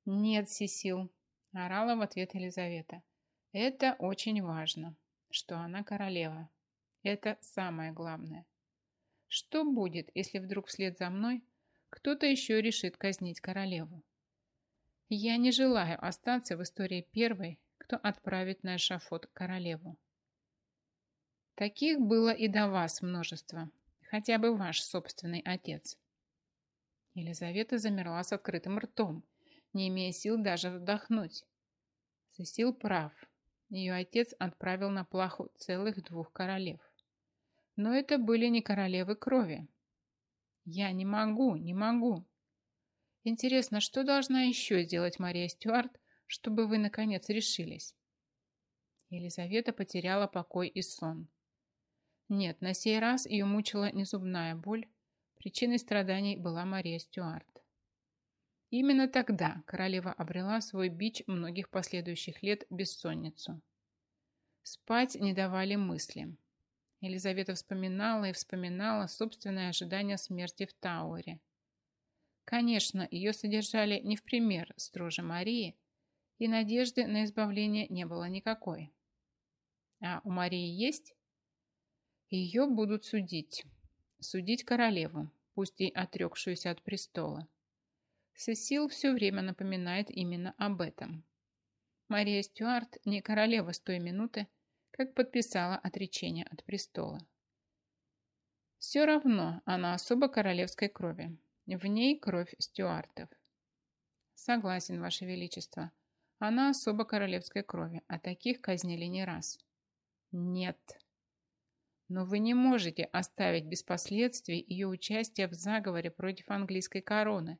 Нет, Сесил, орала в ответ Елизавета. Это очень важно, что она королева. Это самое главное. Что будет, если вдруг вслед за мной кто-то еще решит казнить королеву? Я не желаю остаться в истории первой, кто отправит на эшафот королеву. Таких было и до вас множество, хотя бы ваш собственный отец. Елизавета замерла с открытым ртом, не имея сил даже вдохнуть. Сесил прав. Ее отец отправил на плаху целых двух королев. Но это были не королевы крови. Я не могу, не могу. Интересно, что должна еще сделать Мария Стюарт, чтобы вы, наконец, решились? Елизавета потеряла покой и сон. Нет, на сей раз ее мучила не зубная боль, Причиной страданий была Мария Стюарт. Именно тогда королева обрела свой бич многих последующих лет бессонницу. Спать не давали мысли. Елизавета вспоминала и вспоминала собственное ожидание смерти в Тауэре. Конечно, ее содержали не в пример строже Марии, и надежды на избавление не было никакой. А у Марии есть? Ее будут судить судить королеву, пусть и отрекшуюся от престола. Сесил все время напоминает именно об этом. Мария Стюарт не королева с той минуты, как подписала отречение от престола. Все равно она особо королевской крови. В ней кровь Стюартов. Согласен, Ваше Величество. Она особо королевской крови, а таких казнили не раз. Нет. Но вы не можете оставить без последствий ее участие в заговоре против английской короны.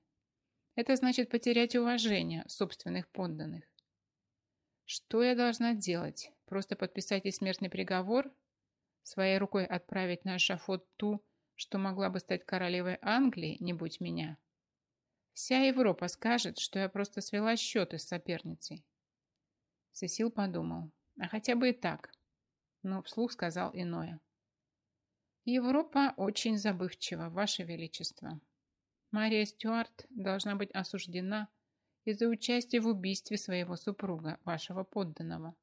Это значит потерять уважение собственных подданных. Что я должна делать? Просто подписать ей смертный приговор? Своей рукой отправить на эшафот ту, что могла бы стать королевой Англии, не будь меня? Вся Европа скажет, что я просто свела счеты с соперницей. Сесил подумал, а хотя бы и так. Но вслух сказал иное. Европа очень забывчива, Ваше Величество. Мария Стюарт должна быть осуждена из-за участия в убийстве своего супруга, вашего подданного,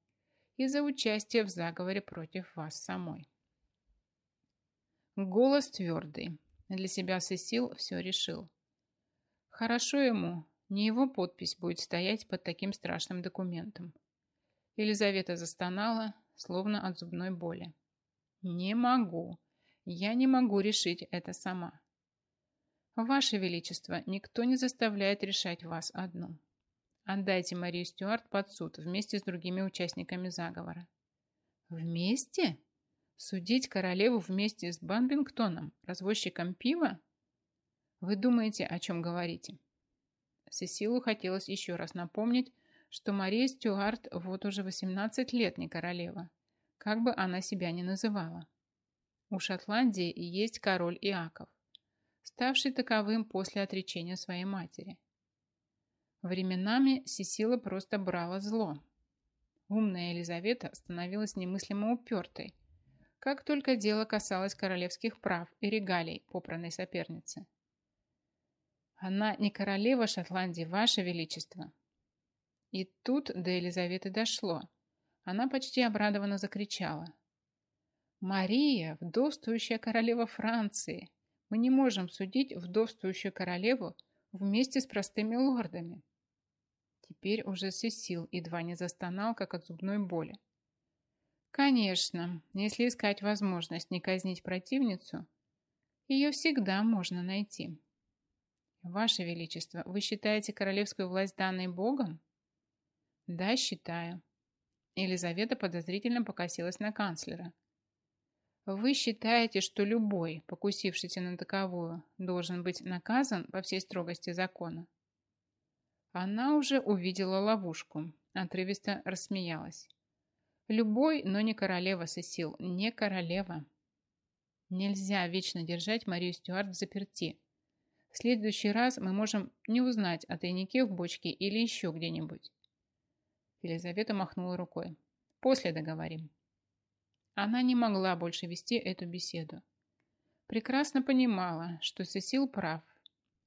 и за участие в заговоре против вас самой. Голос твердый. Для себя Сесил все решил. Хорошо ему, не его подпись будет стоять под таким страшным документом. Елизавета застонала, словно от зубной боли. «Не могу. Я не могу решить это сама. Ваше Величество, никто не заставляет решать вас одну. Отдайте Марию Стюарт под суд вместе с другими участниками заговора. Вместе? Судить королеву вместе с Банбингтоном, развозчиком пива? Вы думаете, о чем говорите? Сесилу хотелось еще раз напомнить, что Мария Стюарт вот уже 18 лет не королева, как бы она себя ни называла. У Шотландии есть король Иаков, ставший таковым после отречения своей матери. Временами Сесила просто брала зло. Умная Елизавета становилась немыслимо упертой, как только дело касалось королевских прав и регалий попранной соперницы. Она не королева Шотландии, ваше величество. И тут до Елизаветы дошло. Она почти обрадованно закричала. «Мария, вдовствующая королева Франции! Мы не можем судить вдовствующую королеву вместе с простыми лордами!» Теперь уже Сесил едва не застонал, как от зубной боли. Конечно, если искать возможность не казнить противницу, ее всегда можно найти. Ваше Величество, вы считаете королевскую власть данной Богом? Да, считаю. Елизавета подозрительно покосилась на канцлера. Вы считаете, что любой, покусившийся на таковую, должен быть наказан по всей строгости закона? Она уже увидела ловушку, отрывисто рассмеялась. Любой, но не королева Сесил, не королева. Нельзя вечно держать Марию Стюарт в заперти. В следующий раз мы можем не узнать о тайнике в бочке или еще где-нибудь. Елизавета махнула рукой. После договорим. Она не могла больше вести эту беседу. Прекрасно понимала, что Сесил прав,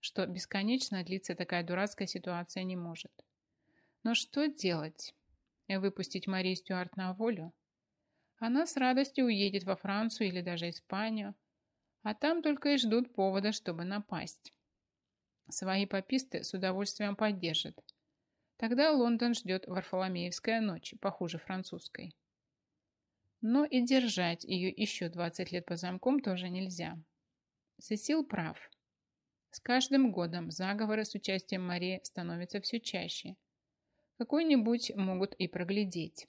что бесконечно длиться такая дурацкая ситуация не может. Но что делать? Выпустить Марию Стюарт на волю? Она с радостью уедет во Францию или даже Испанию, а там только и ждут повода, чтобы напасть. Свои пописты с удовольствием поддержат. Тогда Лондон ждет Варфоломеевская ночь, похуже французской. Но и держать ее еще 20 лет по замком тоже нельзя. Сесил прав. С каждым годом заговоры с участием Марии становятся все чаще. Какой-нибудь могут и проглядеть.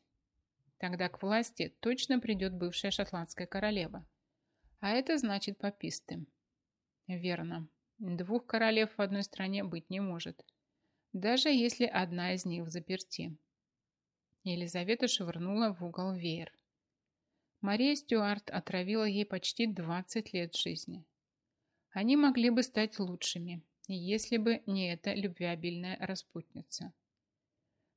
Тогда к власти точно придет бывшая шотландская королева. А это значит пописты. Верно. Двух королев в одной стране быть не может. Даже если одна из них в заперти. Елизавета швырнула в угол веер. Мария Стюарт отравила ей почти 20 лет жизни. Они могли бы стать лучшими, если бы не эта любвеобильная распутница.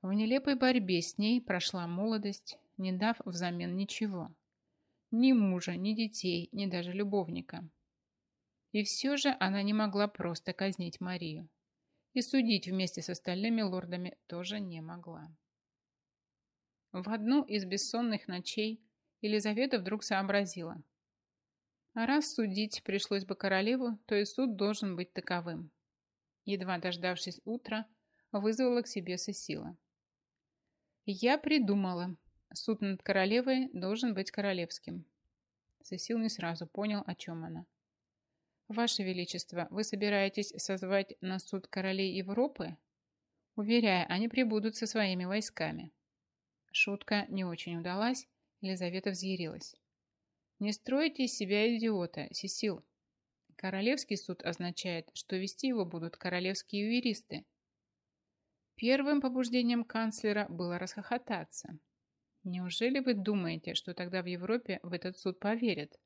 В нелепой борьбе с ней прошла молодость, не дав взамен ничего. Ни мужа, ни детей, ни даже любовника. И все же она не могла просто казнить Марию. И судить вместе с остальными лордами тоже не могла. В одну из бессонных ночей Елизавета вдруг сообразила – а раз судить пришлось бы королеву, то и суд должен быть таковым. Едва дождавшись утра, вызвала к себе Сесила. «Я придумала. Суд над королевой должен быть королевским». Сесил не сразу понял, о чем она. «Ваше Величество, вы собираетесь созвать на суд королей Европы?» Уверяя, они прибудут со своими войсками. Шутка не очень удалась, Елизавета взъярилась. Не стройте из себя идиота, Сесил. Королевский суд означает, что вести его будут королевские юристы. Первым побуждением канцлера было расхохотаться. Неужели вы думаете, что тогда в Европе в этот суд поверят?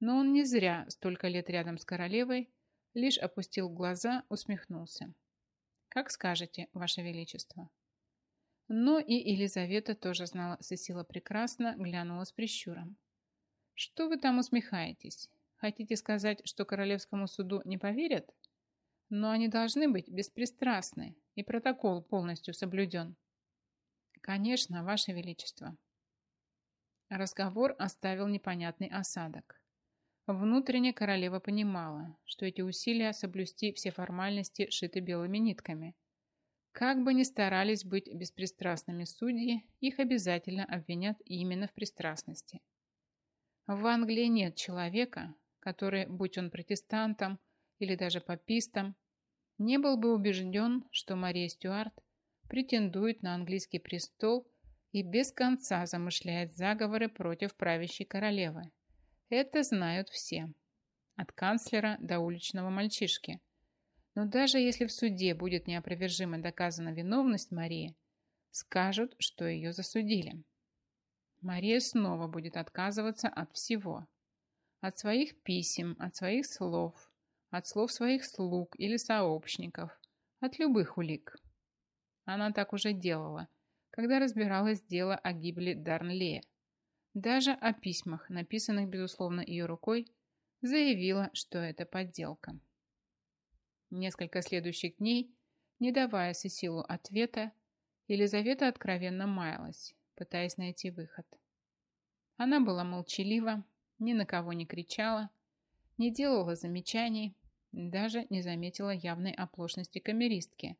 Но он не зря столько лет рядом с королевой, лишь опустил глаза, усмехнулся. Как скажете, Ваше Величество. Но и Елизавета тоже знала Сесила прекрасно, глянула с прищуром. Что вы там усмехаетесь? Хотите сказать, что королевскому суду не поверят? Но они должны быть беспристрастны, и протокол полностью соблюден. Конечно, Ваше Величество. Разговор оставил непонятный осадок. Внутренне королева понимала, что эти усилия соблюсти все формальности шиты белыми нитками. Как бы ни старались быть беспристрастными судьи, их обязательно обвинят именно в пристрастности – в Англии нет человека, который, будь он протестантом или даже папистом, не был бы убежден, что Мария Стюарт претендует на английский престол и без конца замышляет заговоры против правящей королевы. Это знают все, от канцлера до уличного мальчишки. Но даже если в суде будет неопровержимо доказана виновность Марии, скажут, что ее засудили. Мария снова будет отказываться от всего. От своих писем, от своих слов, от слов своих слуг или сообщников, от любых улик. Она так уже делала, когда разбиралась дело о гибели Дарнлея. Даже о письмах, написанных, безусловно, ее рукой, заявила, что это подделка. Несколько следующих дней, не давая Сесилу ответа, Елизавета откровенно маялась, пытаясь найти выход. Она была молчалива, ни на кого не кричала, не делала замечаний, даже не заметила явной оплошности камеристки,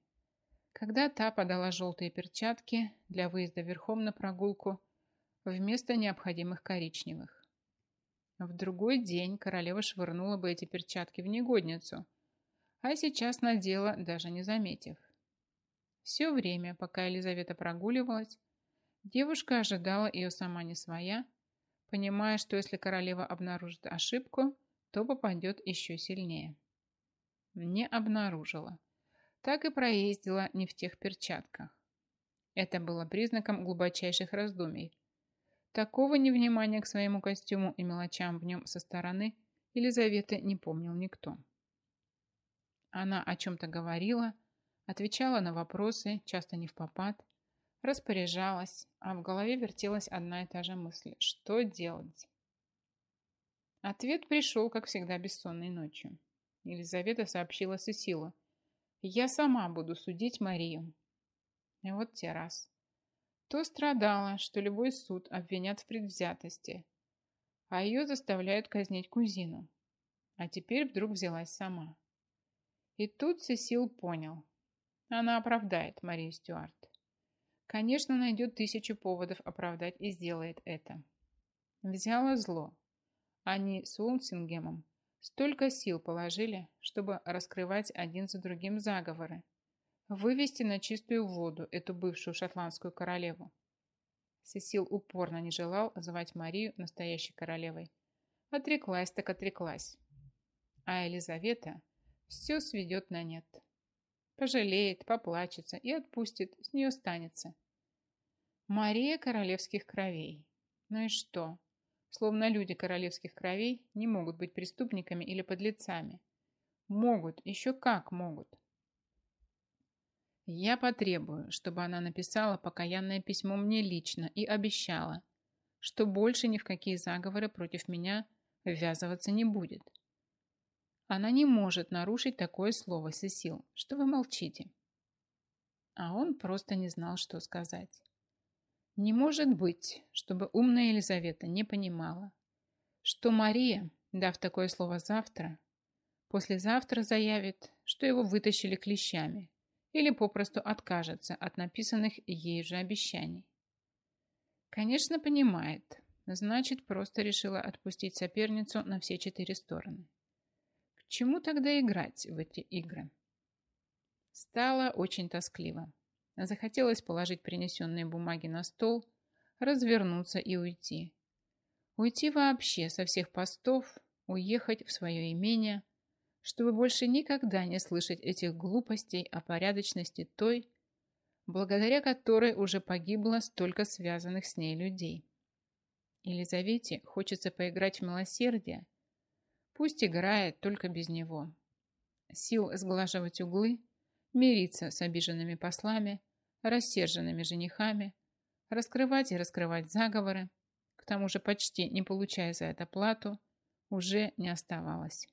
когда та подала желтые перчатки для выезда верхом на прогулку вместо необходимых коричневых. В другой день королева швырнула бы эти перчатки в негодницу, а сейчас надела, даже не заметив. Все время, пока Елизавета прогуливалась, девушка ожидала ее сама не своя, понимая, что если королева обнаружит ошибку, то попадет еще сильнее не обнаружила. Так и проездила не в тех перчатках. Это было признаком глубочайших раздумий. Такого невнимания к своему костюму и мелочам в нем со стороны Елизаветы не помнил никто. Она о чем-то говорила, отвечала на вопросы, часто не в попад, распоряжалась, а в голове вертелась одна и та же мысль. Что делать? Ответ пришел, как всегда, бессонной ночью. Елизавета сообщила Сесилу. «Я сама буду судить Марию». И вот те раз. То страдала, что любой суд обвинят в предвзятости, а ее заставляют казнить кузину. А теперь вдруг взялась сама. И тут Сесил понял. Она оправдает Марию Стюарт. Конечно, найдет тысячу поводов оправдать и сделает это. Взяла зло. Они с Уолсингемом Столько сил положили, чтобы раскрывать один за другим заговоры, вывести на чистую воду эту бывшую шотландскую королеву. Сесил упорно не желал звать Марию настоящей королевой. Отреклась так отреклась. А Елизавета все сведет на нет. Пожалеет, поплачется и отпустит, с нее станется. Мария королевских кровей. Ну и что? Словно люди королевских кровей не могут быть преступниками или подлецами. Могут, еще как могут. Я потребую, чтобы она написала покаянное письмо мне лично и обещала, что больше ни в какие заговоры против меня ввязываться не будет. Она не может нарушить такое слово, Сесил, что вы молчите. А он просто не знал, что сказать. Не может быть, чтобы умная Елизавета не понимала, что Мария, дав такое слово завтра, послезавтра заявит, что его вытащили клещами или попросту откажется от написанных ей же обещаний. Конечно, понимает, значит, просто решила отпустить соперницу на все четыре стороны. К чему тогда играть в эти игры? Стало очень тоскливо. Захотелось положить принесенные бумаги на стол, развернуться и уйти. Уйти вообще со всех постов, уехать в свое имение, чтобы больше никогда не слышать этих глупостей о порядочности той, благодаря которой уже погибло столько связанных с ней людей. Елизавете хочется поиграть в милосердие. Пусть играет, только без него. Сил сглаживать углы – мириться с обиженными послами, рассерженными женихами, раскрывать и раскрывать заговоры, к тому же почти не получая за это плату, уже не оставалось.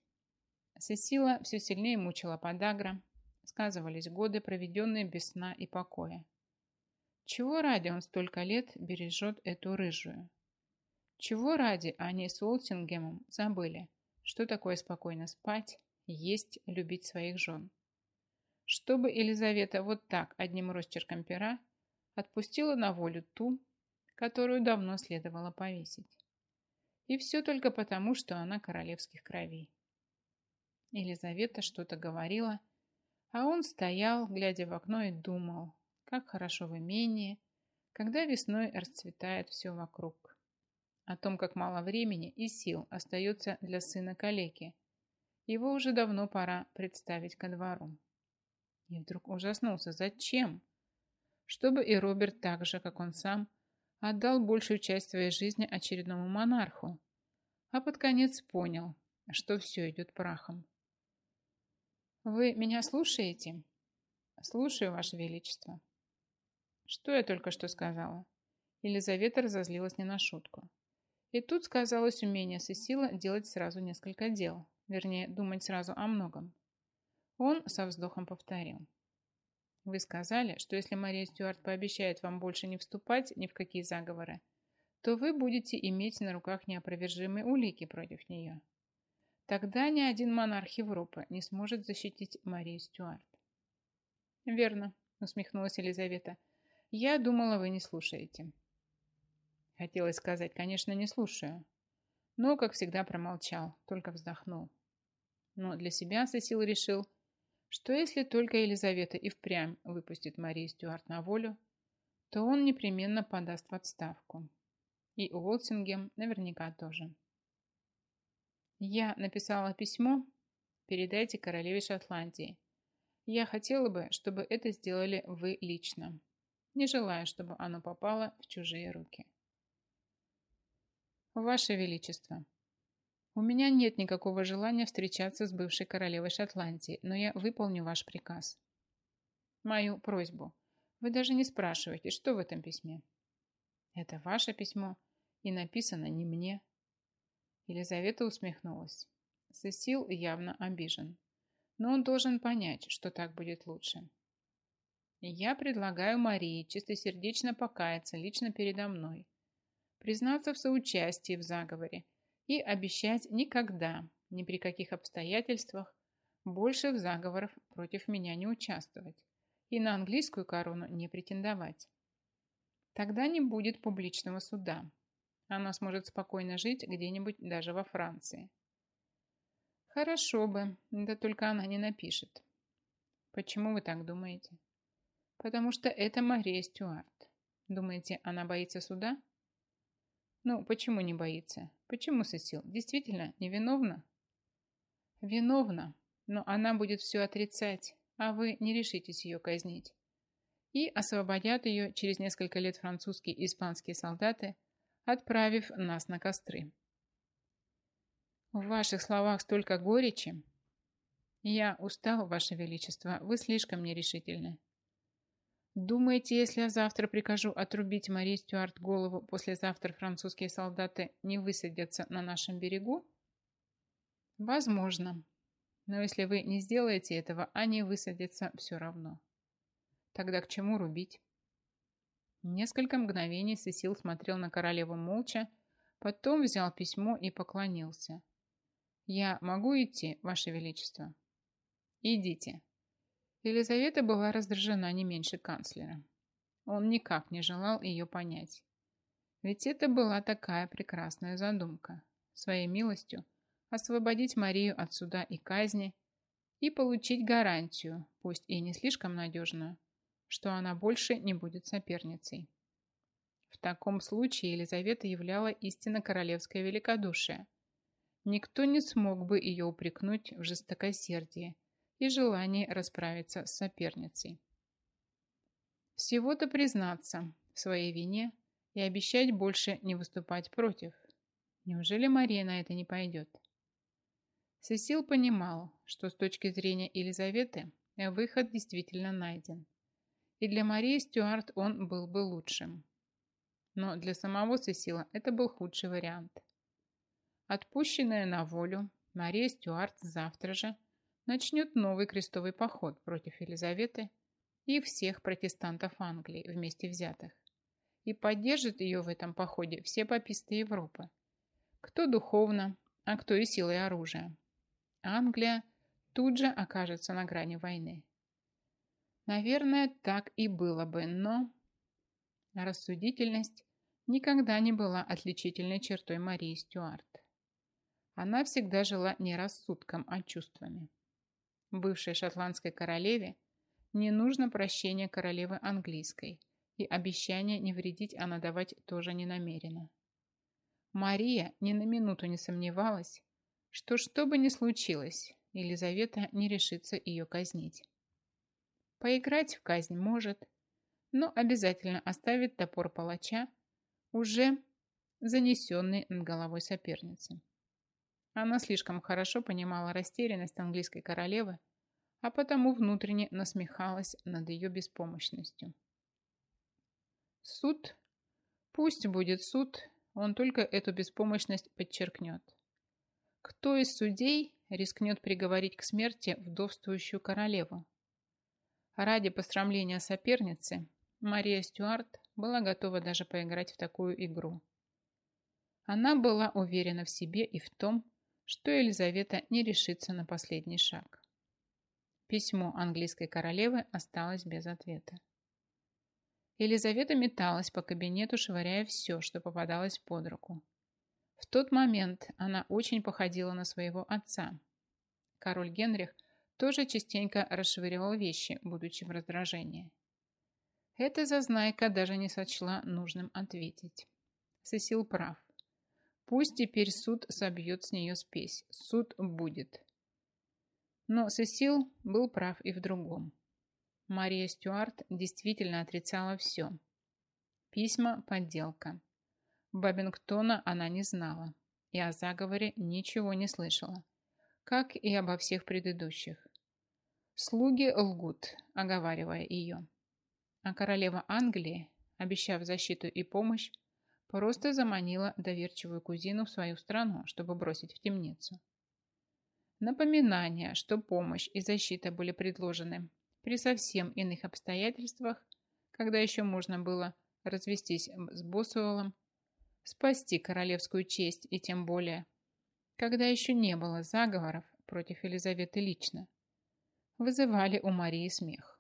Сесила все сильнее мучила подагра, сказывались годы, проведенные без сна и покоя. Чего ради он столько лет бережет эту рыжую? Чего ради они с Уолтингемом забыли, что такое спокойно спать, есть, любить своих жен? Чтобы Елизавета вот так, одним росчерком пера, отпустила на волю ту, которую давно следовало повесить. И все только потому, что она королевских кровей. Елизавета что-то говорила, а он стоял, глядя в окно и думал, как хорошо в имении, когда весной расцветает все вокруг. О том, как мало времени и сил остается для сына калеки. Его уже давно пора представить ко двору. И вдруг ужаснулся. Зачем? Чтобы и Роберт так же, как он сам, отдал большую часть своей жизни очередному монарху, а под конец понял, что все идет прахом. «Вы меня слушаете?» «Слушаю, Ваше Величество». «Что я только что сказала?» Елизавета разозлилась не на шутку. И тут сказалось умение Сесила делать сразу несколько дел, вернее, думать сразу о многом. Он со вздохом повторил. «Вы сказали, что если Мария Стюарт пообещает вам больше не вступать ни в какие заговоры, то вы будете иметь на руках неопровержимые улики против нее. Тогда ни один монарх Европы не сможет защитить Марию Стюарт. «Верно», — усмехнулась Елизавета. «Я думала, вы не слушаете». Хотелось сказать, конечно, не слушаю. Но, как всегда, промолчал, только вздохнул. Но для себя Сесил решил, что если только Елизавета и впрямь выпустит Марию Стюарт на волю, то он непременно подаст в отставку. И Уолсингем наверняка тоже. Я написала письмо. Передайте королеве Шотландии. Я хотела бы, чтобы это сделали вы лично. Не желаю, чтобы оно попало в чужие руки. Ваше Величество, у меня нет никакого желания встречаться с бывшей королевой Шотландии, но я выполню ваш приказ. Мою просьбу. Вы даже не спрашиваете, что в этом письме. Это ваше письмо, и написано не мне. Елизавета усмехнулась. Сесил явно обижен. Но он должен понять, что так будет лучше. Я предлагаю Марии чистосердечно покаяться лично передо мной, признаться в соучастии в заговоре и обещать никогда, ни при каких обстоятельствах, больше в заговорах против меня не участвовать и на английскую корону не претендовать. Тогда не будет публичного суда, она сможет спокойно жить где-нибудь даже во Франции. Хорошо бы, да только она не напишет. Почему вы так думаете? Потому что это Мария Стюарт. Думаете, она боится суда? Ну, почему не боится? Почему Сесил? Действительно, невиновна? Виновна, но она будет все отрицать, а вы не решитесь ее казнить. И освободят ее через несколько лет французские и испанские солдаты – отправив нас на костры. В ваших словах столько горечи. Я устал, ваше величество, вы слишком нерешительны. Думаете, если я завтра прикажу отрубить Мари Стюарт голову, послезавтра французские солдаты не высадятся на нашем берегу? Возможно. Но если вы не сделаете этого, они высадятся все равно. Тогда к чему рубить? Несколько мгновений Сесил смотрел на королеву молча, потом взял письмо и поклонился. «Я могу идти, Ваше Величество?» «Идите». Елизавета была раздражена не меньше канцлера. Он никак не желал ее понять. Ведь это была такая прекрасная задумка. Своей милостью освободить Марию от суда и казни и получить гарантию, пусть и не слишком надежную, что она больше не будет соперницей. В таком случае Елизавета являла истинно королевское великодушие. Никто не смог бы ее упрекнуть в жестокосердии и желании расправиться с соперницей. Всего-то признаться в своей вине и обещать больше не выступать против. Неужели Мария на это не пойдет? Сесил понимал, что с точки зрения Елизаветы выход действительно найден и для Марии Стюарт он был бы лучшим. Но для самого Сесила это был худший вариант. Отпущенная на волю, Мария Стюарт завтра же начнет новый крестовый поход против Елизаветы и всех протестантов Англии вместе взятых. И поддержит ее в этом походе все пописты Европы. Кто духовно, а кто и силой оружия. Англия тут же окажется на грани войны. Наверное, так и было бы, но... Рассудительность никогда не была отличительной чертой Марии Стюарт. Она всегда жила не рассудком, а чувствами. Бывшей шотландской королеве не нужно прощения королевы английской, и обещание не вредить она давать тоже не намерена. Мария ни на минуту не сомневалась, что что бы ни случилось, Елизавета не решится ее казнить. Поиграть в казнь может, но обязательно оставит топор палача, уже занесенный над головой соперницы. Она слишком хорошо понимала растерянность английской королевы, а потому внутренне насмехалась над ее беспомощностью. Суд, пусть будет суд, он только эту беспомощность подчеркнет. Кто из судей рискнет приговорить к смерти вдовствующую королеву? Ради посрамления соперницы Мария Стюарт была готова даже поиграть в такую игру. Она была уверена в себе и в том, что Елизавета не решится на последний шаг. Письмо английской королевы осталось без ответа. Елизавета металась по кабинету, швыряя все, что попадалось под руку. В тот момент она очень походила на своего отца. Король Генрих тоже частенько расшвыривал вещи, будучи в раздражении. Эта зазнайка даже не сочла нужным ответить. Сесил прав. Пусть теперь суд собьет с нее спесь. Суд будет. Но Сесил был прав и в другом. Мария Стюарт действительно отрицала все. Письма – подделка. Бабингтона она не знала и о заговоре ничего не слышала, как и обо всех предыдущих. Слуги лгут, оговаривая ее. А королева Англии, обещав защиту и помощь, Просто заманила доверчивую кузину в свою страну, чтобы бросить в темницу. Напоминание, что помощь и защита были предложены при совсем иных обстоятельствах, когда еще можно было развестись с Босуэлом, спасти королевскую честь и тем более, когда еще не было заговоров против Елизаветы лично, вызывали у Марии смех.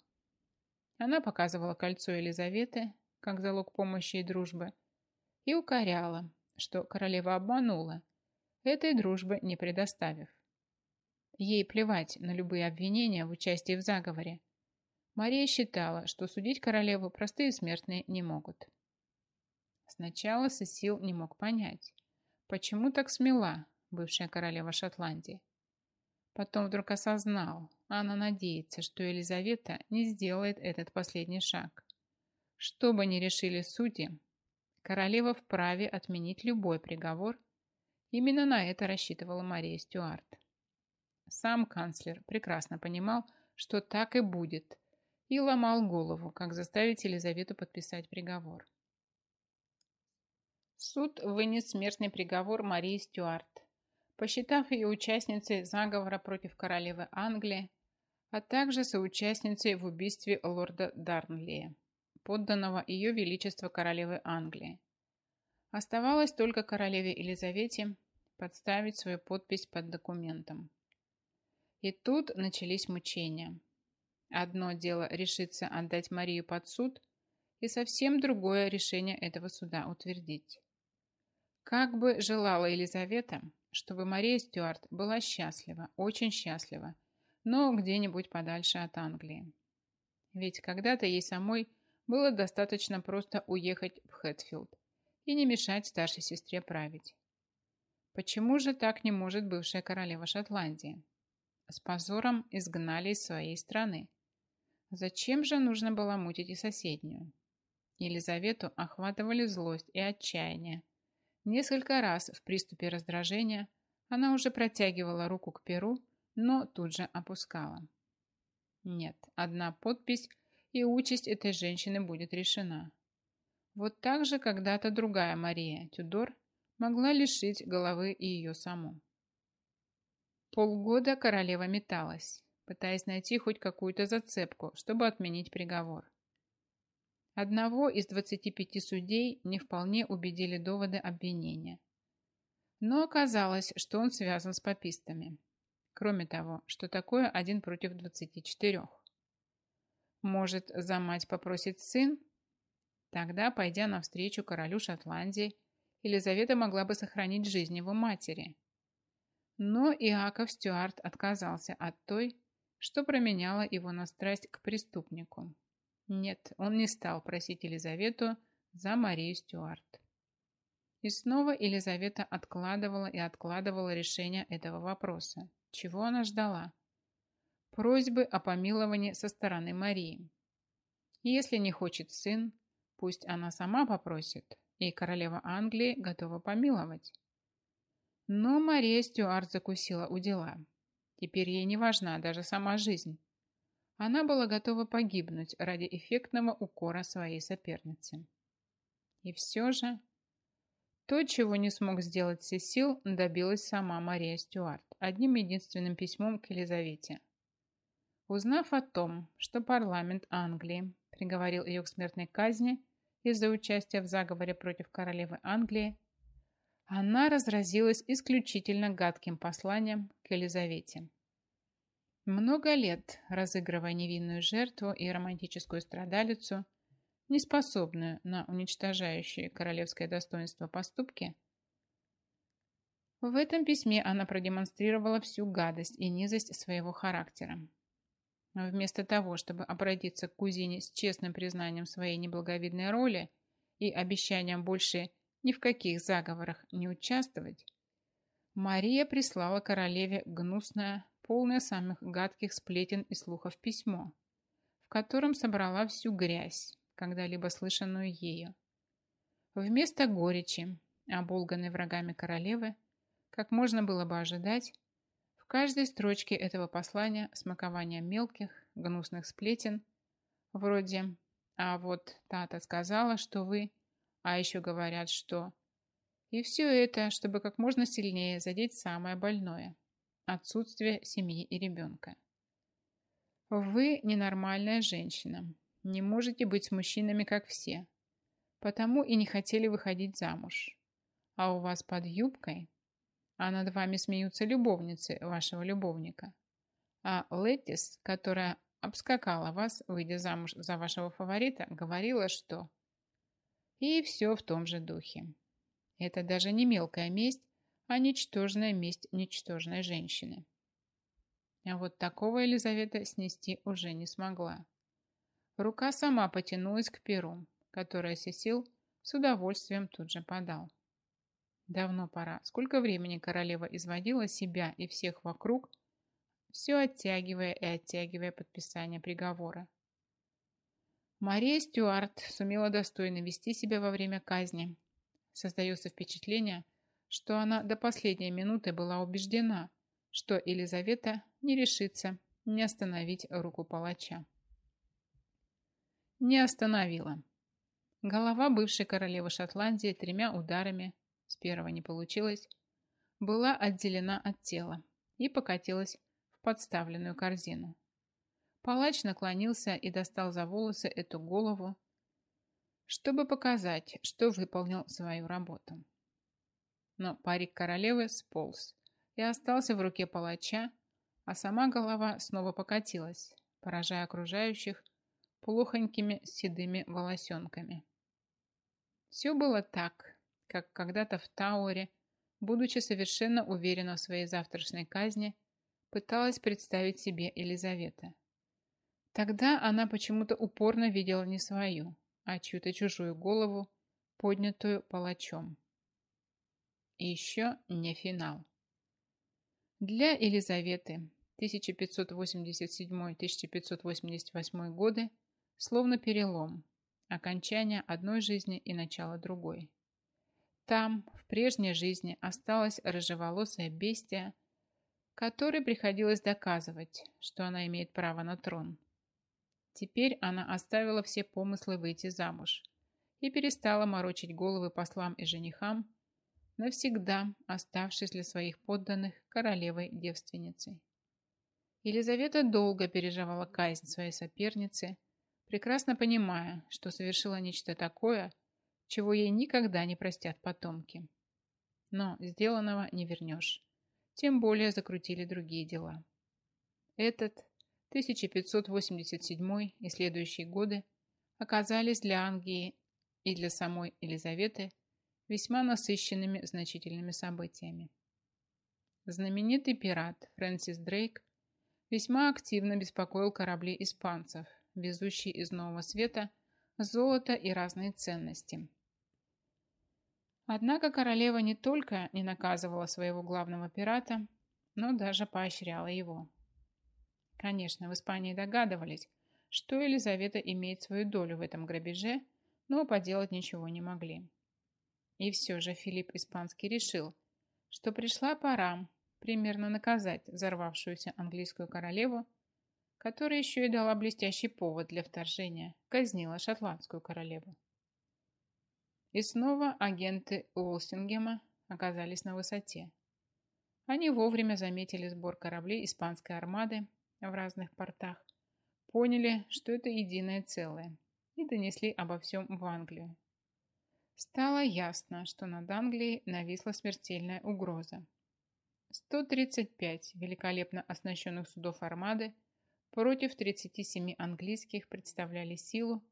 Она показывала кольцо Елизаветы как залог помощи и дружбы, и укоряла, что королева обманула, этой дружбы не предоставив. Ей плевать на любые обвинения в участии в заговоре. Мария считала, что судить королеву простые смертные не могут. Сначала Сесил не мог понять, почему так смела бывшая королева Шотландии. Потом вдруг осознал, она надеется, что Елизавета не сделает этот последний шаг. Что бы ни решили судьи, Королева вправе отменить любой приговор. Именно на это рассчитывала Мария Стюарт. Сам канцлер прекрасно понимал, что так и будет, и ломал голову, как заставить Елизавету подписать приговор. Суд вынес смертный приговор Марии Стюарт, посчитав ее участницей заговора против королевы Англии, а также соучастницей в убийстве лорда Дарнлия подданного Ее Величества Королевы Англии. Оставалось только королеве Елизавете подставить свою подпись под документом. И тут начались мучения. Одно дело решиться отдать Марию под суд, и совсем другое решение этого суда утвердить. Как бы желала Елизавета, чтобы Мария Стюарт была счастлива, очень счастлива, но где-нибудь подальше от Англии. Ведь когда-то ей самой было достаточно просто уехать в Хэтфилд и не мешать старшей сестре править. Почему же так не может бывшая королева Шотландии? С позором изгнали из своей страны. Зачем же нужно было мутить и соседнюю? Елизавету охватывали злость и отчаяние. Несколько раз в приступе раздражения она уже протягивала руку к перу, но тут же опускала. Нет, одна подпись и участь этой женщины будет решена. Вот так же когда-то другая Мария Тюдор могла лишить головы и ее саму. Полгода королева металась, пытаясь найти хоть какую-то зацепку, чтобы отменить приговор. Одного из 25 судей не вполне убедили доводы обвинения. Но оказалось, что он связан с попистами. Кроме того, что такое один против 24. Может, за мать попросит сын? Тогда, пойдя навстречу королю Шотландии, Елизавета могла бы сохранить жизнь его матери. Но Иаков Стюарт отказался от той, что променяло его на страсть к преступнику. Нет, он не стал просить Елизавету за Марию Стюарт. И снова Елизавета откладывала и откладывала решение этого вопроса. Чего она ждала? Просьбы о помиловании со стороны Марии. Если не хочет сын, пусть она сама попросит, и королева Англии готова помиловать. Но Мария Стюарт закусила у дела. Теперь ей не важна даже сама жизнь. Она была готова погибнуть ради эффектного укора своей соперницы. И все же то, чего не смог сделать Сесил, добилась сама Мария Стюарт одним единственным письмом к Елизавете. Узнав о том, что парламент Англии приговорил ее к смертной казни из-за участия в заговоре против королевы Англии, она разразилась исключительно гадким посланием к Елизавете. Много лет, разыгрывая невинную жертву и романтическую страдалицу, неспособную на уничтожающие королевское достоинство поступки, в этом письме она продемонстрировала всю гадость и низость своего характера. Вместо того, чтобы обратиться к кузине с честным признанием своей неблаговидной роли и обещанием больше ни в каких заговорах не участвовать, Мария прислала королеве гнусное, полное самых гадких сплетен и слухов письмо, в котором собрала всю грязь, когда-либо слышанную ею. Вместо горечи, оболганной врагами королевы, как можно было бы ожидать, каждой строчке этого послания смакование мелких, гнусных сплетен, вроде «А вот Тата сказала, что вы...» А еще говорят, что... И все это, чтобы как можно сильнее задеть самое больное – отсутствие семьи и ребенка. Вы ненормальная женщина, не можете быть с мужчинами, как все. Потому и не хотели выходить замуж. А у вас под юбкой, а над вами смеются любовницы вашего любовника. А Летис, которая обскакала вас, выйдя замуж за вашего фаворита, говорила, что... И все в том же духе. Это даже не мелкая месть, а ничтожная месть ничтожной женщины. А вот такого Елизавета снести уже не смогла. Рука сама потянулась к перу, которое Сесил с удовольствием тут же подал. Давно пора. Сколько времени королева изводила себя и всех вокруг, все оттягивая и оттягивая подписание приговора. Мария Стюарт сумела достойно вести себя во время казни. Создается впечатление, что она до последней минуты была убеждена, что Елизавета не решится не остановить руку палача не остановила. Голова бывшей королевы Шотландии тремя ударами, с первого не получилось, была отделена от тела и покатилась в подставленную корзину. Палач наклонился и достал за волосы эту голову, чтобы показать, что выполнил свою работу. Но парик королевы сполз и остался в руке палача, а сама голова снова покатилась, поражая окружающих плохонькими седыми волосенками. Все было так, как когда-то в Тауэре, будучи совершенно уверена в своей завтрашней казни, пыталась представить себе Елизавета. Тогда она почему-то упорно видела не свою, а чью-то чужую голову, поднятую палачом. И еще не финал. Для Елизаветы 1587-1588 годы Словно перелом, окончание одной жизни и начало другой. Там, в прежней жизни, осталась рыжеволосая бестия, которой приходилось доказывать, что она имеет право на трон. Теперь она оставила все помыслы выйти замуж и перестала морочить головы послам и женихам, навсегда оставшись для своих подданных королевой-девственницей. Елизавета долго переживала казнь своей соперницы – прекрасно понимая, что совершила нечто такое, чего ей никогда не простят потомки. Но сделанного не вернешь. Тем более закрутили другие дела. Этот 1587 и следующие годы оказались для Англии и для самой Елизаветы весьма насыщенными значительными событиями. знаменитый пират Фрэнсис Дрейк весьма активно беспокоил корабли испанцев, везущие из Нового Света золото и разные ценности. Однако королева не только не наказывала своего главного пирата, но даже поощряла его. Конечно, в Испании догадывались, что Елизавета имеет свою долю в этом грабеже, но поделать ничего не могли. И все же Филипп Испанский решил, что пришла пора примерно наказать взорвавшуюся английскую королеву, которая еще и дала блестящий повод для вторжения, казнила шотландскую королеву. И снова агенты Уолсингема оказались на высоте. Они вовремя заметили сбор кораблей испанской армады в разных портах, поняли, что это единое целое, и донесли обо всем в Англию. Стало ясно, что над Англией нависла смертельная угроза. 135 великолепно оснащенных судов армады против 37 английских представляли силу,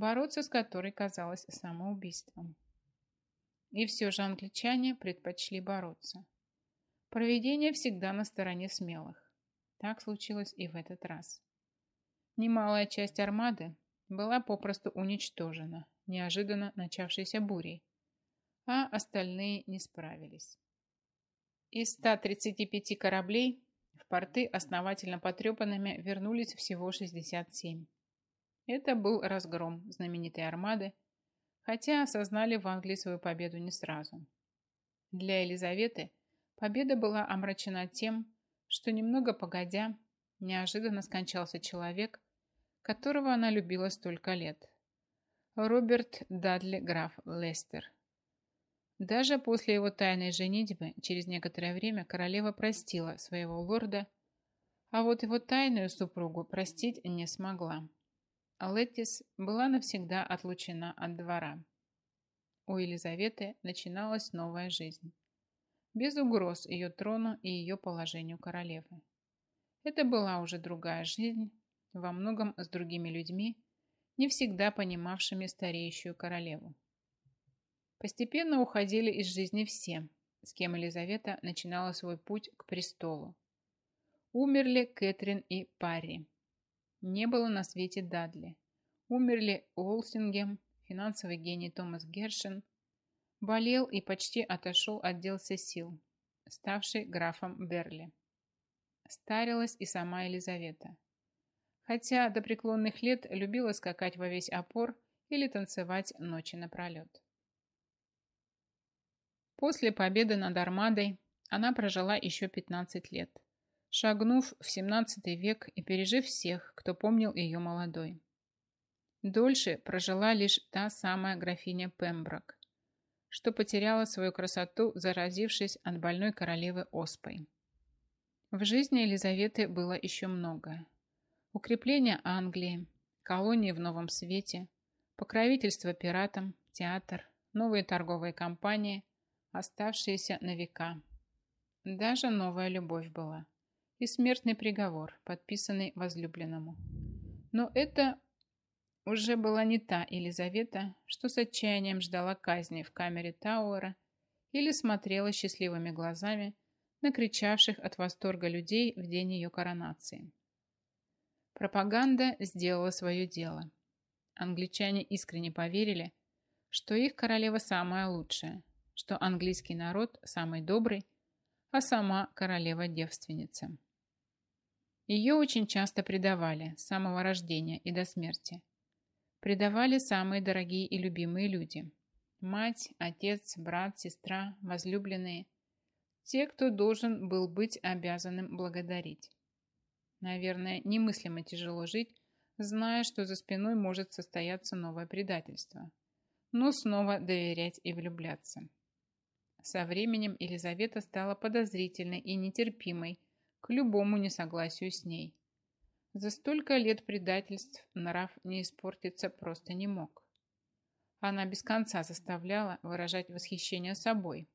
бороться с которой казалось самоубийством. И все же англичане предпочли бороться. Проведение всегда на стороне смелых. Так случилось и в этот раз. Немалая часть армады была попросту уничтожена неожиданно начавшейся бурей, а остальные не справились. Из 135 кораблей в порты основательно потрепанными вернулись всего 67. Это был разгром знаменитой армады, хотя осознали в Англии свою победу не сразу. Для Елизаветы победа была омрачена тем, что немного погодя, неожиданно скончался человек, которого она любила столько лет. Роберт Дадли граф Лестер. Даже после его тайной женитьбы, через некоторое время королева простила своего лорда, а вот его тайную супругу простить не смогла. Леттис была навсегда отлучена от двора. У Елизаветы начиналась новая жизнь. Без угроз ее трону и ее положению королевы. Это была уже другая жизнь, во многом с другими людьми, не всегда понимавшими стареющую королеву. Постепенно уходили из жизни все, с кем Елизавета начинала свой путь к престолу. Умерли Кэтрин и Парри. Не было на свете Дадли. Умерли Уолсингем, финансовый гений Томас Гершин, болел и почти отошел от дел Сесил, ставший графом Берли. Старилась и сама Елизавета хотя до преклонных лет любила скакать во весь опор или танцевать ночи напролет. После победы над Армадой она прожила еще 15 лет, шагнув в 17 век и пережив всех, кто помнил ее молодой. Дольше прожила лишь та самая графиня Пемброк, что потеряла свою красоту, заразившись от больной королевы оспой. В жизни Елизаветы было еще многое. Укрепление Англии, колонии в Новом Свете, покровительство пиратам, театр, новые торговые компании, оставшиеся на века. Даже новая любовь была. И смертный приговор, подписанный возлюбленному. Но это уже была не та Елизавета, что с отчаянием ждала казни в камере Тауэра или смотрела счастливыми глазами на кричавших от восторга людей в день ее коронации. Пропаганда сделала свое дело. Англичане искренне поверили, что их королева самая лучшая, что английский народ самый добрый, а сама королева-девственница. Ее очень часто предавали с самого рождения и до смерти. Предавали самые дорогие и любимые люди. Мать, отец, брат, сестра, возлюбленные. Те, кто должен был быть обязанным благодарить. Наверное, немыслимо тяжело жить, зная, что за спиной может состояться новое предательство. Но снова доверять и влюбляться. Со временем Елизавета стала подозрительной и нетерпимой к любому несогласию с ней. За столько лет предательств нрав не испортиться просто не мог. Она без конца заставляла выражать восхищение собой,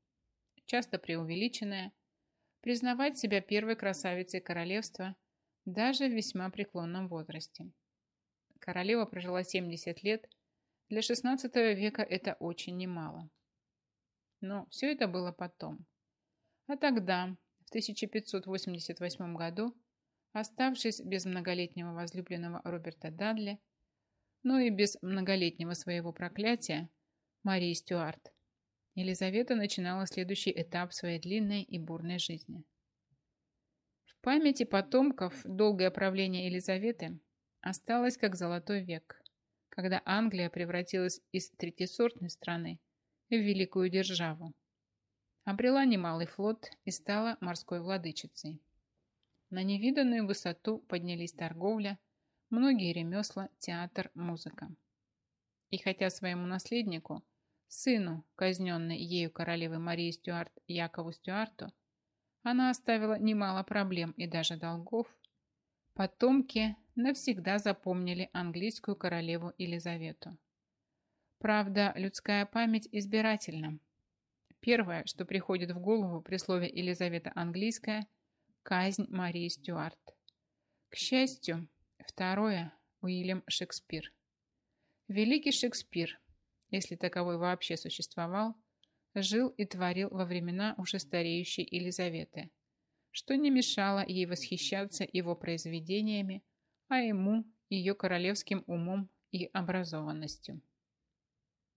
часто преувеличенное, признавать себя первой красавицей королевства даже в весьма преклонном возрасте. Королева прожила 70 лет, для XVI века это очень немало. Но все это было потом. А тогда, в 1588 году, оставшись без многолетнего возлюбленного Роберта Дадли, но и без многолетнего своего проклятия Марии Стюарт, Елизавета начинала следующий этап своей длинной и бурной жизни. В памяти потомков долгое правление Елизаветы осталось как золотой век, когда Англия превратилась из третьесортной страны в великую державу. Обрела немалый флот и стала морской владычицей. На невиданную высоту поднялись торговля, многие ремесла, театр, музыка. И хотя своему наследнику, сыну, казненной ею королевы Марии Стюарт Якову Стюарту, она оставила немало проблем и даже долгов, потомки навсегда запомнили английскую королеву Елизавету. Правда, людская память избирательна. Первое, что приходит в голову при слове Елизавета Английская – казнь Марии Стюарт. К счастью, второе – Уильям Шекспир. Великий Шекспир, если таковой вообще существовал, жил и творил во времена уже стареющей Елизаветы, что не мешало ей восхищаться его произведениями, а ему ее королевским умом и образованностью.